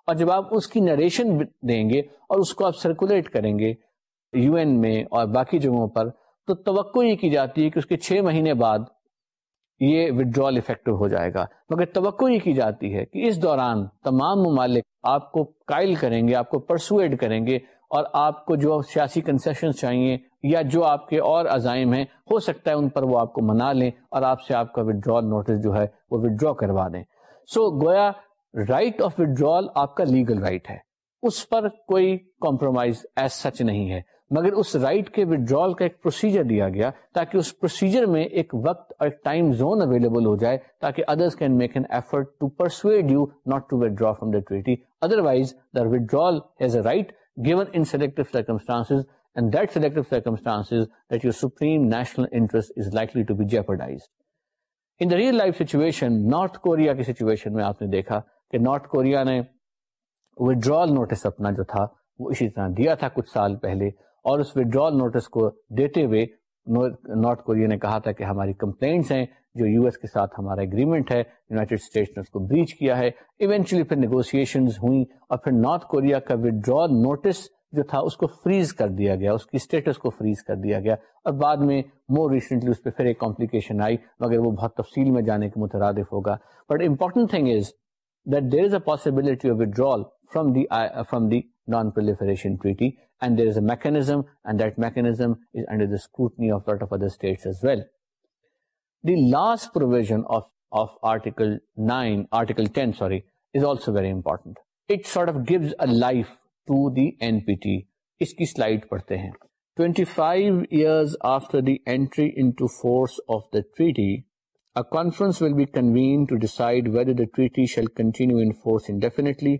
اور جب آپ اس کی نریشن دیں گے اور اس کو آپ سرکولیٹ کریں گے یو این میں اور باقی جگہوں پر تو توقع یہ کی جاتی ہے کہ اس کے چھ مہینے بعد یہ ود افیکٹو ہو جائے گا مگر توقع یہ کی جاتی ہے کہ اس دوران تمام ممالک آپ کو قائل کریں گے آپ کو پرسویڈ کریں گے اور آپ کو جو سیاسی کنسیشن چاہیے یا جو آپ کے اور عزائم ہیں ہو سکتا ہے ان پر وہ آپ کو منا لیں اور آپ سے آپ کا ودرول نوٹس جو ہے وہ ودرا کروا دیں سو گویا رائٹ آف ود آپ کا لیگل رائٹ ہے اس پر کوئی کمپرومائز ایز سچ نہیں ہے مگر اس رائٹ کے وڈر کا ایک پروسیجر دیا گیا تاکہ اس پروسیجر میں ایک وقت اور ایک ٹائم زون اویلیبل ہو جائے تاکہ others can make an effort to to persuade you not from the otherwise the withdrawal given in circumstance and that select circumstance your supreme national interest is likely to be jeopardise in the real life situation North Korea کی situation میں آپ نے دیکھا کہ North Korea نے notice اپنا جو تھا وہ اسی طرح دیا تھا کچھ سال پہلے اور اس وڈرال نوٹس کو دیتے ہوئے نارتھ کوریا نے کہا تھا کہ ہماری کمپلینٹس ہیں جو یو ایس کے ساتھ ہمارا اگریمنٹ ہے یوناٹیڈ اسٹیٹس نے اس کو بریچ کیا ہے ایونچولی پھر نیگوسن ہوئی اور پھر نارتھ کوریا کا وڈرال نوٹس جو تھا اس کو فریز کر دیا گیا اس کی اسٹیٹس کو فریز کر دیا گیا اور بعد میں مور ریسنٹلی اس پہ پھر ایک کمپلیکیشن آئی مگر وہ بہت تفصیل میں جانے کے مترادف ہوگا but important thing is that there is a possibility of withdrawal from the from the non proliferation treaty and there is a mechanism and that mechanism is under the scrutiny of lot of other states as well the last provision of of article 9 article 10 sorry is also very important it sort of gives a life to the N P T اس کی slide پڑھتے ہیں 25 years after the entry into force of the treaty, a conference will be convened to decide whether the treaty shall continue in force indefinitely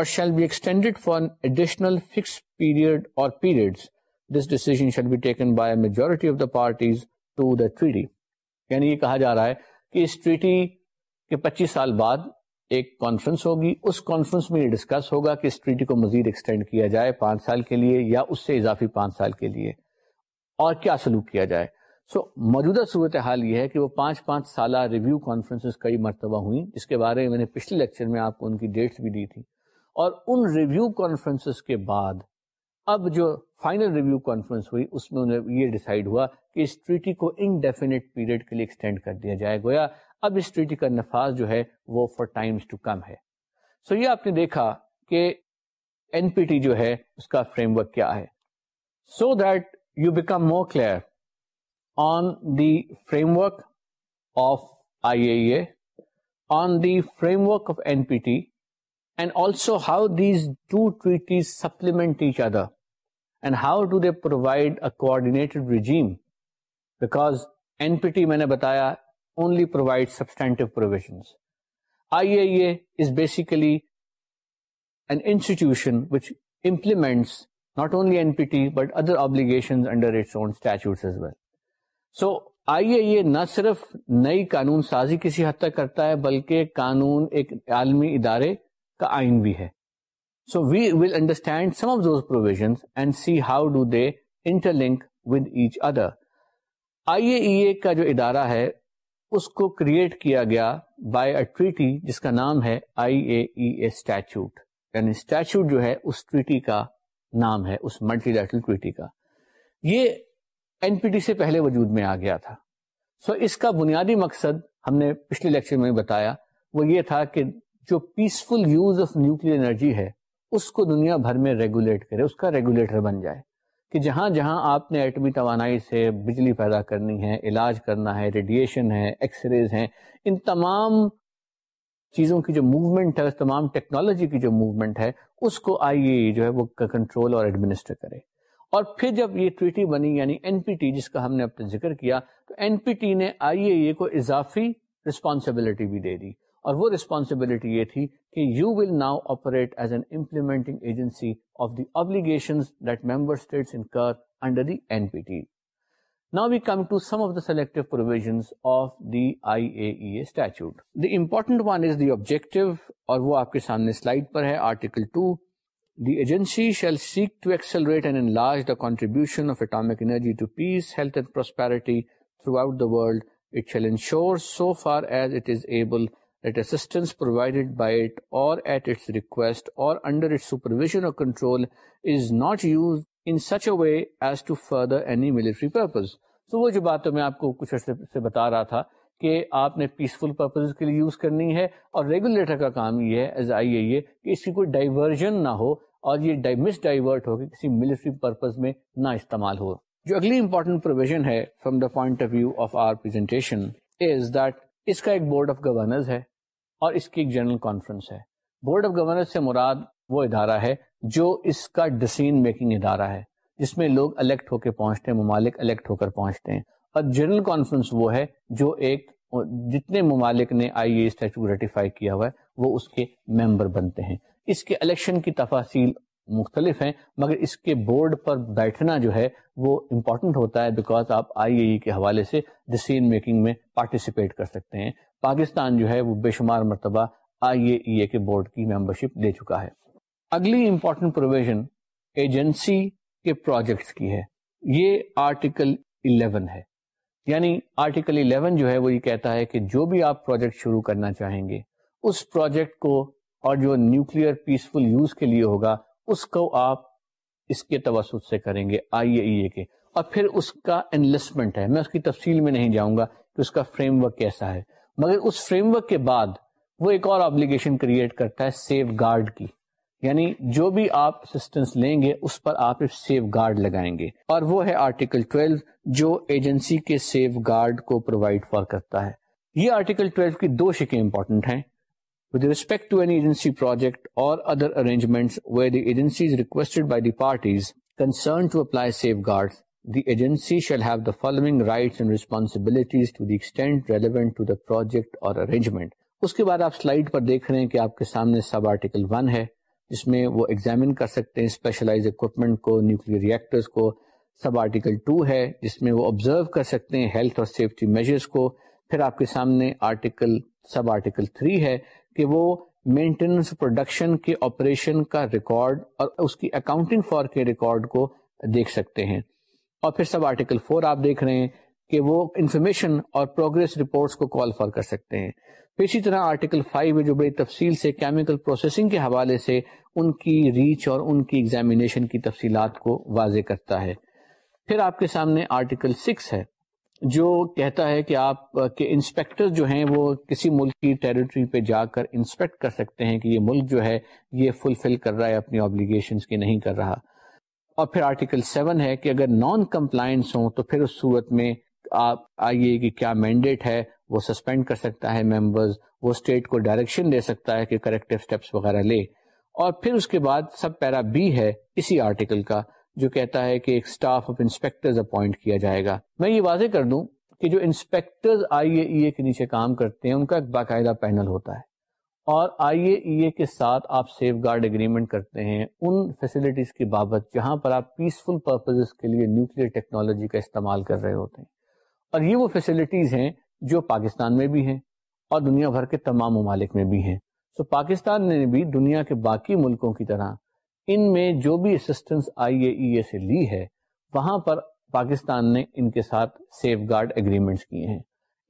or shall be extended for an additional fixed period or periods. This decision shall be taken by a majority of the parties to the treaty. یعنی یہ کہا جا رہا ہے کہ اس treaty کے 25 سال بعد ایک کانفرنس ہوگی اس کانفرنس میں یہ ڈسکس ہوگا کہ اس ٹریٹی کو مزید ایکسٹینڈ کیا جائے پانچ سال کے لیے یا اس سے اضافی پانچ سال کے لیے اور کیا سلوک کیا جائے سو so, موجودہ صورت حال یہ ہے کہ وہ پانچ پانچ سالہ ریویو کانفرنس کئی مرتبہ ہوئیں جس کے بارے میں میں نے پچھلے لیکچر میں آپ کو ان کی ڈیٹس بھی دی تھی اور ان ریویو کانفرنس کے بعد اب جو فائنل ریویو کانفرنس ہوئی اس میں یہ ڈیسائیڈ ہوا کہ اس ٹریٹی کو انڈیفینٹ پیریڈ کے لیے ایکسٹینڈ کر دیا جائے گویا اب اس ٹریٹی کا نفاذ جو ہے وہ فار ٹائمز ٹو کم ہے سو یہ آپ نے دیکھا کہ این پی ٹی جو ہے اس کا فریم ورک کیا ہے so that you become more clear on the framework of I A A on the framework of N P T and also how these two treaties supplement each other and how do they provide a coordinated regime because N P T میں نے بتایا نہ صرف نئی قانون سازی کسی حد تک کرتا ہے بلکہ قانون ایک عالمی ادارے کا آئین بھی ہے so we will understand some of those provision and see how do they interlink with each other I A کا جو ادارہ ہے اس کو کریٹ کیا گیا بائی اے ٹریٹی جس کا نام ہے آئی اے اے اسٹیچوٹ یعنی اسٹیچوٹ جو ہے اس ٹریٹی کا نام ہے اس ملٹی لیٹرل ٹریٹی کا یہ این پی ٹی سے پہلے وجود میں آ گیا تھا سو so اس کا بنیادی مقصد ہم نے پچھلے لیکچر میں بتایا وہ یہ تھا کہ جو peaceful use of nuclear energy ہے اس کو دنیا بھر میں ریگولیٹ کرے اس کا ریگولیٹر بن جائے کہ جہاں جہاں آپ نے ایٹمی توانائی سے بجلی پیدا کرنی ہے علاج کرنا ہے ریڈیشن ہے ایکس ریز ہیں ان تمام چیزوں کی جو موومنٹ ہے اس تمام ٹیکنالوجی کی جو موومنٹ ہے اس کو آئی اے جو ہے وہ کنٹرول اور ایڈمنسٹر کرے اور پھر جب یہ ٹویٹی بنی یعنی این پی ٹی جس کا ہم نے اپنا ذکر کیا تو این پی ٹی نے آئی اے کو اضافی رسپانسبلٹی بھی دے دی اور وہ رسپانسبلٹی یہ تھی کہ you will now operate as an implementing agency of the obligation that member states incur under the N P T Now we come to some of the selective provisions of the IAEA statute. The important one is the objective اور وہ آپ کے سامنے slide پر ہے article 2 The agency shall seek to accelerate and enlarge the contribution of atomic energy to peace, health and prosperity throughout the world. It shall ensure so far as it is able that assistance provided by it or or or at its its request under supervision control is not used in such a way as to further any military purpose. So بتا رہا تھا کہ آپ نے peaceful کا کام یہ کہ اس کی کوئی ڈائیورژن نہ ہو اور یہ مس کے کسی ملٹری پرپز میں نہ استعمال ہو جو اگلی امپورٹنٹ پروویژن ہے from the point of view of that اس کا ایک بورڈ آف گورنرز ہے اور اس کی ایک جنرل کانفرنس ہے بورڈ آف گورنرز سے مراد وہ ادارہ ہے جو اس کا ڈسین میکنگ ادارہ ہے جس میں لوگ الیکٹ ہو کے پہنچتے ہیں ممالک الیکٹ ہو کر پہنچتے ہیں اور جنرل کانفرنس وہ ہے جو ایک جتنے ممالک نے آئی اے اسٹیچو ریٹیفائی کیا ہوا ہے وہ اس کے ممبر بنتے ہیں اس کے الیکشن کی تفاصیل مختلف ہیں مگر اس کے بورڈ پر بیٹھنا جو ہے وہ امپورٹنٹ ہوتا ہے بیکاز آپ آئی اے کے حوالے سے ڈسیزن میکنگ میں پارٹیسپیٹ کر سکتے ہیں پاکستان جو ہے وہ بے شمار مرتبہ آئی اے کے بورڈ کی ممبرشپ لے چکا ہے اگلی امپورٹنٹ پروویژن ایجنسی کے پروجیکٹس کی ہے یہ آرٹیکل 11 ہے یعنی آرٹیکل 11 جو ہے وہ یہ کہتا ہے کہ جو بھی آپ پروجیکٹ شروع کرنا چاہیں گے اس پروجیکٹ کو اور جو نیوکلیر پیسفل یوز کے لیے ہوگا اس کو آپ اس کے توسط سے کریں گے آئی اے کے اور پھر اس کا انلسٹمنٹ ہے میں اس کی تفصیل میں نہیں جاؤں گا کہ اس کا فریم ورک کیسا ہے مگر اس فریم ورک کے بعد وہ ایک اور آبلیگیشن کریٹ کرتا ہے سیف گارڈ کی یعنی جو بھی آپ اسٹینس لیں گے اس پر آپ سیف گارڈ لگائیں گے اور وہ ہے آرٹیکل ٹویلو جو ایجنسی کے سیف گارڈ کو پرووائڈ فار کرتا ہے یہ آرٹیکل ٹویلو کی دو شکیں امپورٹنٹ ہیں with respect to to to to any agency agency agency project project or or other arrangements where the the the the the the is requested by parties concerned apply safeguards, shall have following rights and responsibilities extent relevant arrangement. اس کے بعد آپ slide پر دیکھ رہے ہیں کہ آپ کے سامنے سب آرٹیکل ون ہے جس میں وہ ایگزامن کر سکتے ہیں اسپیشلائز اکوپمنٹ کو نیوکلیر ریئیکٹرز کو سب آرٹیکل ٹو ہے جس میں وہ آبزرو کر سکتے ہیں ہیلتھ اور سیفٹی میجرز کو پھر آپ کے سامنے آرٹیکل آرٹیکل سب ہے کہ وہ مینٹیننس پروڈکشن کے آپریشن کا ریکارڈ اور اس کی اکاؤنٹنگ فار کے ریکارڈ کو دیکھ سکتے ہیں اور پھر سب آرٹیکل فور آپ دیکھ رہے ہیں کہ وہ انفارمیشن اور پروگرس رپورٹس کو کال فار کر سکتے ہیں اسی طرح آرٹیکل فائیو میں جو بڑی تفصیل سے کیمیکل پروسیسنگ کے حوالے سے ان کی ریچ اور ان کی ایگزامینیشن کی تفصیلات کو واضح کرتا ہے پھر آپ کے سامنے آرٹیکل سکس ہے جو کہتا ہے کہ آپ کے انسپیکٹر جو ہیں وہ کسی ملک کی ٹریٹری پہ جا کر انسپیکٹ کر سکتے ہیں کہ یہ ملک جو ہے یہ فلفل کر رہا ہے اپنی کی نہیں کر رہا اور پھر آرٹیکل سیون ہے کہ اگر نان کمپلائنس ہوں تو پھر اس صورت میں آپ آئیے کہ کیا مینڈیٹ ہے وہ سسپینڈ کر سکتا ہے ممبرز وہ اسٹیٹ کو ڈائریکشن دے سکتا ہے کہ کریکٹو اسٹیپس وغیرہ لے اور پھر اس کے بعد سب پیرا بی ہے اسی آرٹیکل کا جو کہتا ہے کہ ایک اسٹاف آف انسپیکٹر کیا جائے گا میں یہ واضح کر دوں کہ جو inspector I A E A کے نیچے کام کرتے ہیں ان کا ایک باقاعدہ پینل ہوتا ہے اور آئی اے ای اے کے ساتھ آپ سیف گارڈ اگریمنٹ کرتے ہیں ان فیسلٹیز کی بابت جہاں پر آپ پیسفل پرپزز کے لیے نیوکلیر ٹیکنالوجی کا استعمال کر رہے ہوتے ہیں اور یہ وہ فیسلٹیز ہیں جو پاکستان میں بھی ہیں اور دنیا بھر کے تمام ممالک میں بھی ہیں سو پاکستان نے بھی دنیا کے باقی ملکوں کی طرح ان میں جو بھی آئی اے اے ای سے لی ہے وہاں پر پاکستان نے ان کے ساتھ سیف گارڈ اگریمنٹس کیے ہیں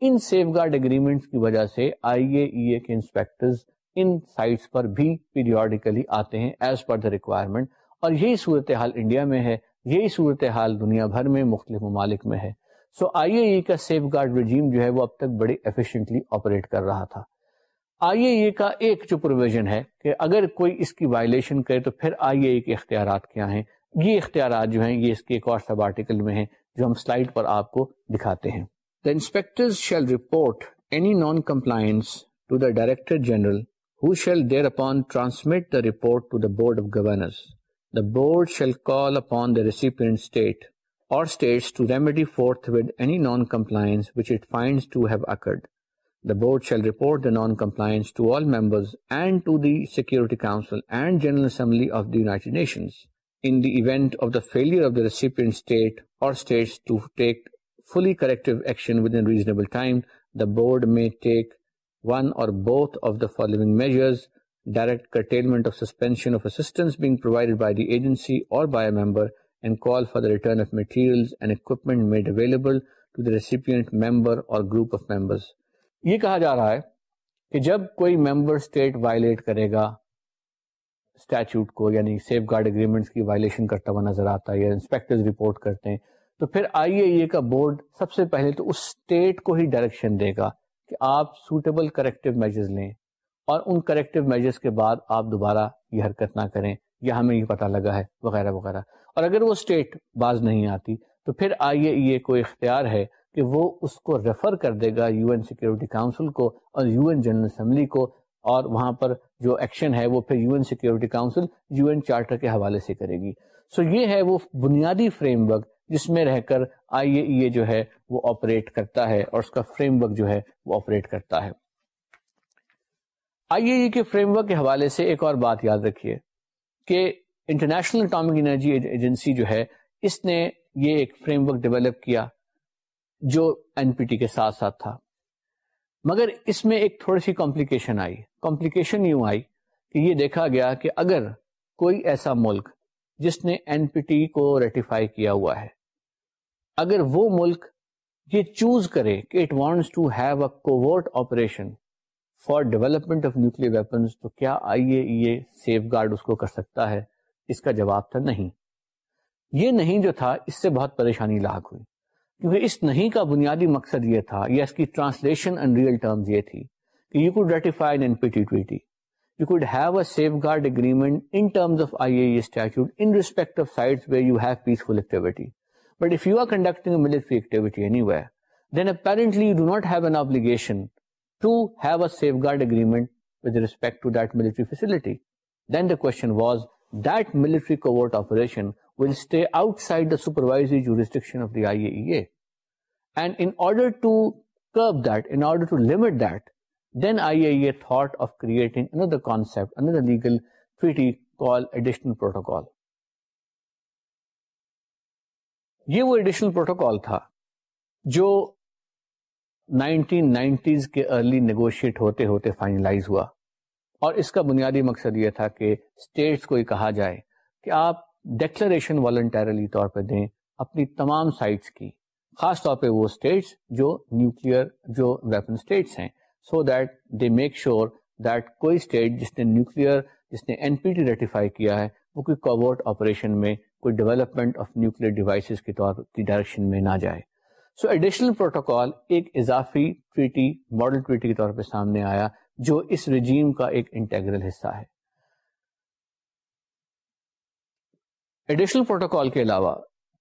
ان سیف گارڈ اگریمنٹس کی وجہ سے آئی اے ای اے کے انسپیکٹرز ان سائٹس پر بھی پیریوڈیکلی آتے ہیں ایز پر دا ریکوائرمنٹ اور یہی صورتحال انڈیا میں ہے یہی صورتحال دنیا بھر میں مختلف ممالک میں ہے سو آئی اے ای کا سیف گارڈ رجیم جو ہے وہ اب تک بڑے ایفیشینٹلی آپریٹ کر رہا تھا آئی اے کا ایک جو پروویژن ہے کہ اگر کوئی اس کی وائلیشن کرے تو پھر آئی اے کے اختیارات کیا ہیں یہ اختیارات جو ہیں یہ اس کے ایک اور سب آرٹیکل میں ہیں جو ہم سلائڈ پر آپ کو دکھاتے ہیں the inspector shall report any non compliance to the director general who shall thereupon transmit the report to the board of governors the board shall call upon the recipient state or state to remedy forthwith any non compliance which it find to have occurred board shall report non compliance general یہ کہا جا رہا ہے کہ جب کوئی member state violate کرے گا اسٹیچوٹ کو یعنی سیف گارڈ اگریمنٹ کی وائلشن کرتا ہوا نظر آتا ہے یا انسپیکٹر رپورٹ کرتے ہیں تو پھر آئی اے کا بورڈ سب سے پہلے تو اس اسٹیٹ کو ہی ڈائریکشن دے گا کہ آپ سوٹیبل کریکٹو میجرز لیں اور ان کریکٹو میجرز کے بعد آپ دوبارہ یہ حرکت نہ کریں یا ہمیں یہ پتہ لگا ہے وغیرہ وغیرہ اور اگر وہ اسٹیٹ باز نہیں آتی تو پھر آئی اے کو اختیار ہے کہ وہ اس کو ریفر کر دے گا یو این سیکورٹی کاؤنسل کو اور یو این جنرل اسمبلی کو اور وہاں پر جو ایکشن ہے وہ پھر U N security council U N charter کے حوالے سے کرے گی سو یہ ہے وہ بنیادی فریم ورک جس میں رہ کر آئی اے ای جو ہے وہ آپریٹ کرتا ہے اور اس کا فریم ورک جو ہے وہ آپریٹ کرتا ہے آئی اے ای کے فریم ورک کے حوالے سے ایک اور بات یاد رکھیے کہ انٹرنیشنل اٹامک انرجی ایجنسی جو ہے اس نے یہ ایک فریم ورک ڈیولپ کیا جو این پی ٹی کے ساتھ ساتھ تھا مگر اس میں ایک تھوڑی سی کمپلیکیشن آئی کمپلیکیشن یوں آئی کہ یہ دیکھا گیا کہ اگر کوئی ایسا ملک جس نے این پی ٹی کو ریٹیفائی کیا ہوا ہے اگر وہ ملک یہ چوز کرے کہ it wants to have a covert operation for development of nuclear weapons تو کیا آئیے یہ سیف گارڈ اس کو کر سکتا ہے اس کا جواب تھا نہیں یہ نہیں جو تھا اس سے بہت پریشانی لاحق ہوئی کیونکہ اس نہیں کا بنیادی مقصد یہ تھا یا اس کی ٹرانسلیشن ان ریئل ٹرمز یہ تھی کہ you could ratify N P T ٹویٹی you could have a safeguard agreement in terms of I A statute in respect of sites where you have peaceful activity but if you are conducting a military activity anyway then apparently you do not have an obligation to have a safeguard agreement with respect to that military facility then the question was that military covert operation will stay outside the supervisory jurisdiction of the IAEA. And in order to curb that, in order to limit that, then IAEA thought of creating another concept, another legal treaty called additional protocol. یہ وہ additional protocol تھا جو 1990s کے early negotiate ہوتے ہوتے finalise ہوا اور اس کا بنیادی مقصد یہ تھا کہ اسٹیٹس کو یہ کہا جائے کہ آپ ڈکلریشن والنٹرلی طور پہ دیں اپنی تمام سائٹس کی خاص طور پہ وہ اسٹیٹس جو نیوکل جو ویپن اسٹیٹس ہیں so that they make sure that کوئی اسٹیٹ جس نے نیوکل جس نے این پی ٹی ریٹیفائی کیا ہے وہ کوئی کوورٹ آپریشن میں کوئی ڈیولپمنٹ آف نیوکل ڈیوائسز کے طور کی ڈائریکشن میں نہ جائے سو ایڈیشنل پروٹوکال ایک اضافی ٹویٹی ماڈل ٹویٹی کے طور پہ سامنے آیا جو اس رجیم کا ایک انٹیگرل حصہ ہے ایڈیشنل پروٹوکال کے علاوہ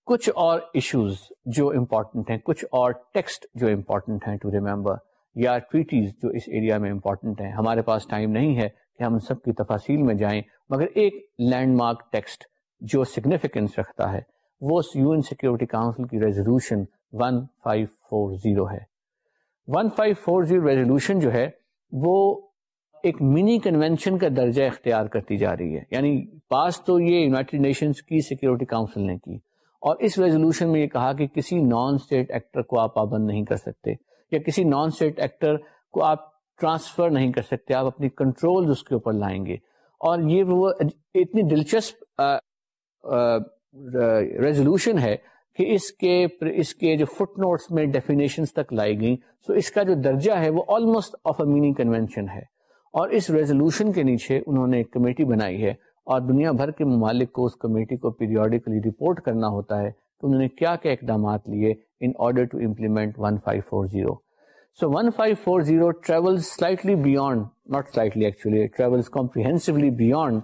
کچھ اور ایشوز جو امپورٹنٹ ہیں کچھ اور ٹیکسٹ جو امپورٹنٹ ہیں ٹو ریمبر یا جو اس ایریا میں امپورٹنٹ ہیں ہمارے پاس ٹائم نہیں ہے کہ ہم سب کی تفاصیل میں جائیں مگر ایک لینڈ مارک ٹیکسٹ جو سگنیفیکینس رکھتا ہے وہ یو این سیکورٹی کاؤنسل کی ریزولوشن 1540 ہے 1540 فائیو ریزولوشن جو ہے وہ ایک منی کنونشن کا درجہ اختیار کرتی جا رہی ہے یعنی پاس تو یہ یونائٹڈ نیشنز کی سیکیورٹی کاؤنسل نے کی اور اس ریزولوشن میں یہ کہا کہ کسی نان اسٹیٹ ایکٹر کو آپ پابند نہیں کر سکتے یا کسی نان اسٹیٹ ایکٹر کو آپ ٹرانسفر نہیں کر سکتے آپ اپنی کنٹرول اس کے اوپر لائیں گے اور یہ وہ اتنی دلچسپ ریزولوشن ہے کہ اس کے اس کے جو فٹ نوٹس میں ڈیفینیشنز تک لائی گئیں سو اس کا جو درجہ ہے وہ almost of a mini convention ہے اور اس ریزولوشن کے نیچے انہوں نے ایک کمیٹی بنائی ہے اور دنیا بھر کے ممالک کو اس کمیٹی کو پیریوڈیکلی رپورٹ کرنا ہوتا ہے کہ انہوں نے کیا کیا اقدامات لیے in order to implement 1540 so so 1540 travel slightly beyond not slightly actually travels comprehensively beyond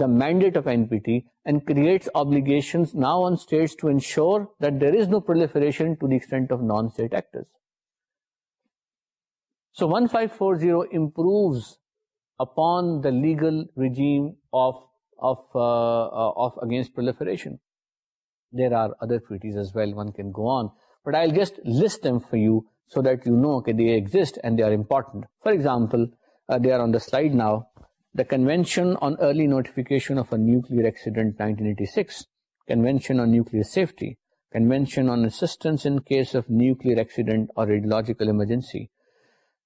the mandate of N P T and creates obligation now on states to ensure that there is no proliferation to the extent of non state actors so five four zero improves upon the legislation there are adoption on early notification nuclear emergency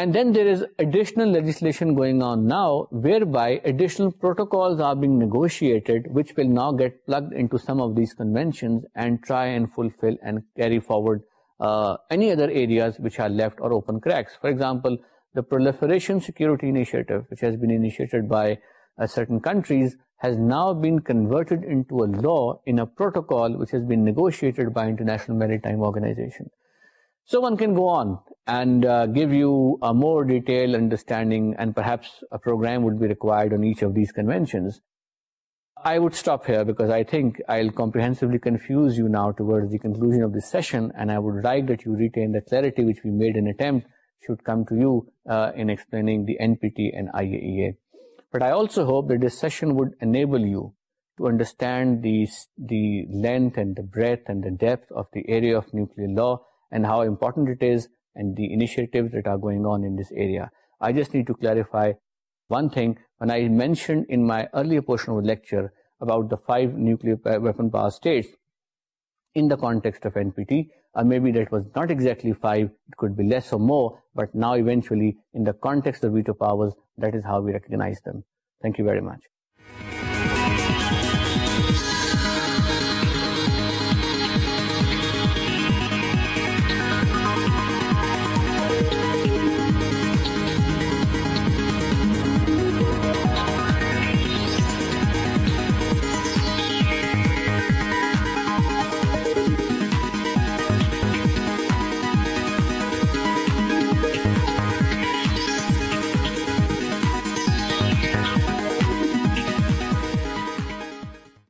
and then there is additional protocol carry forward areas which آرفٹ or protocol which has negotiated by International Maritime Organization so one can go on and give you or detailed understandings program should come explaining the add P T at I also hope session would enable understand nuclear law and how and and that org I just need to clarify one thing I mentioned in my earlier portion lecture about the five nuclear state in context of M P T me bet was not exactly five less more but ناؤنچلی in text how we recognise them thank you very much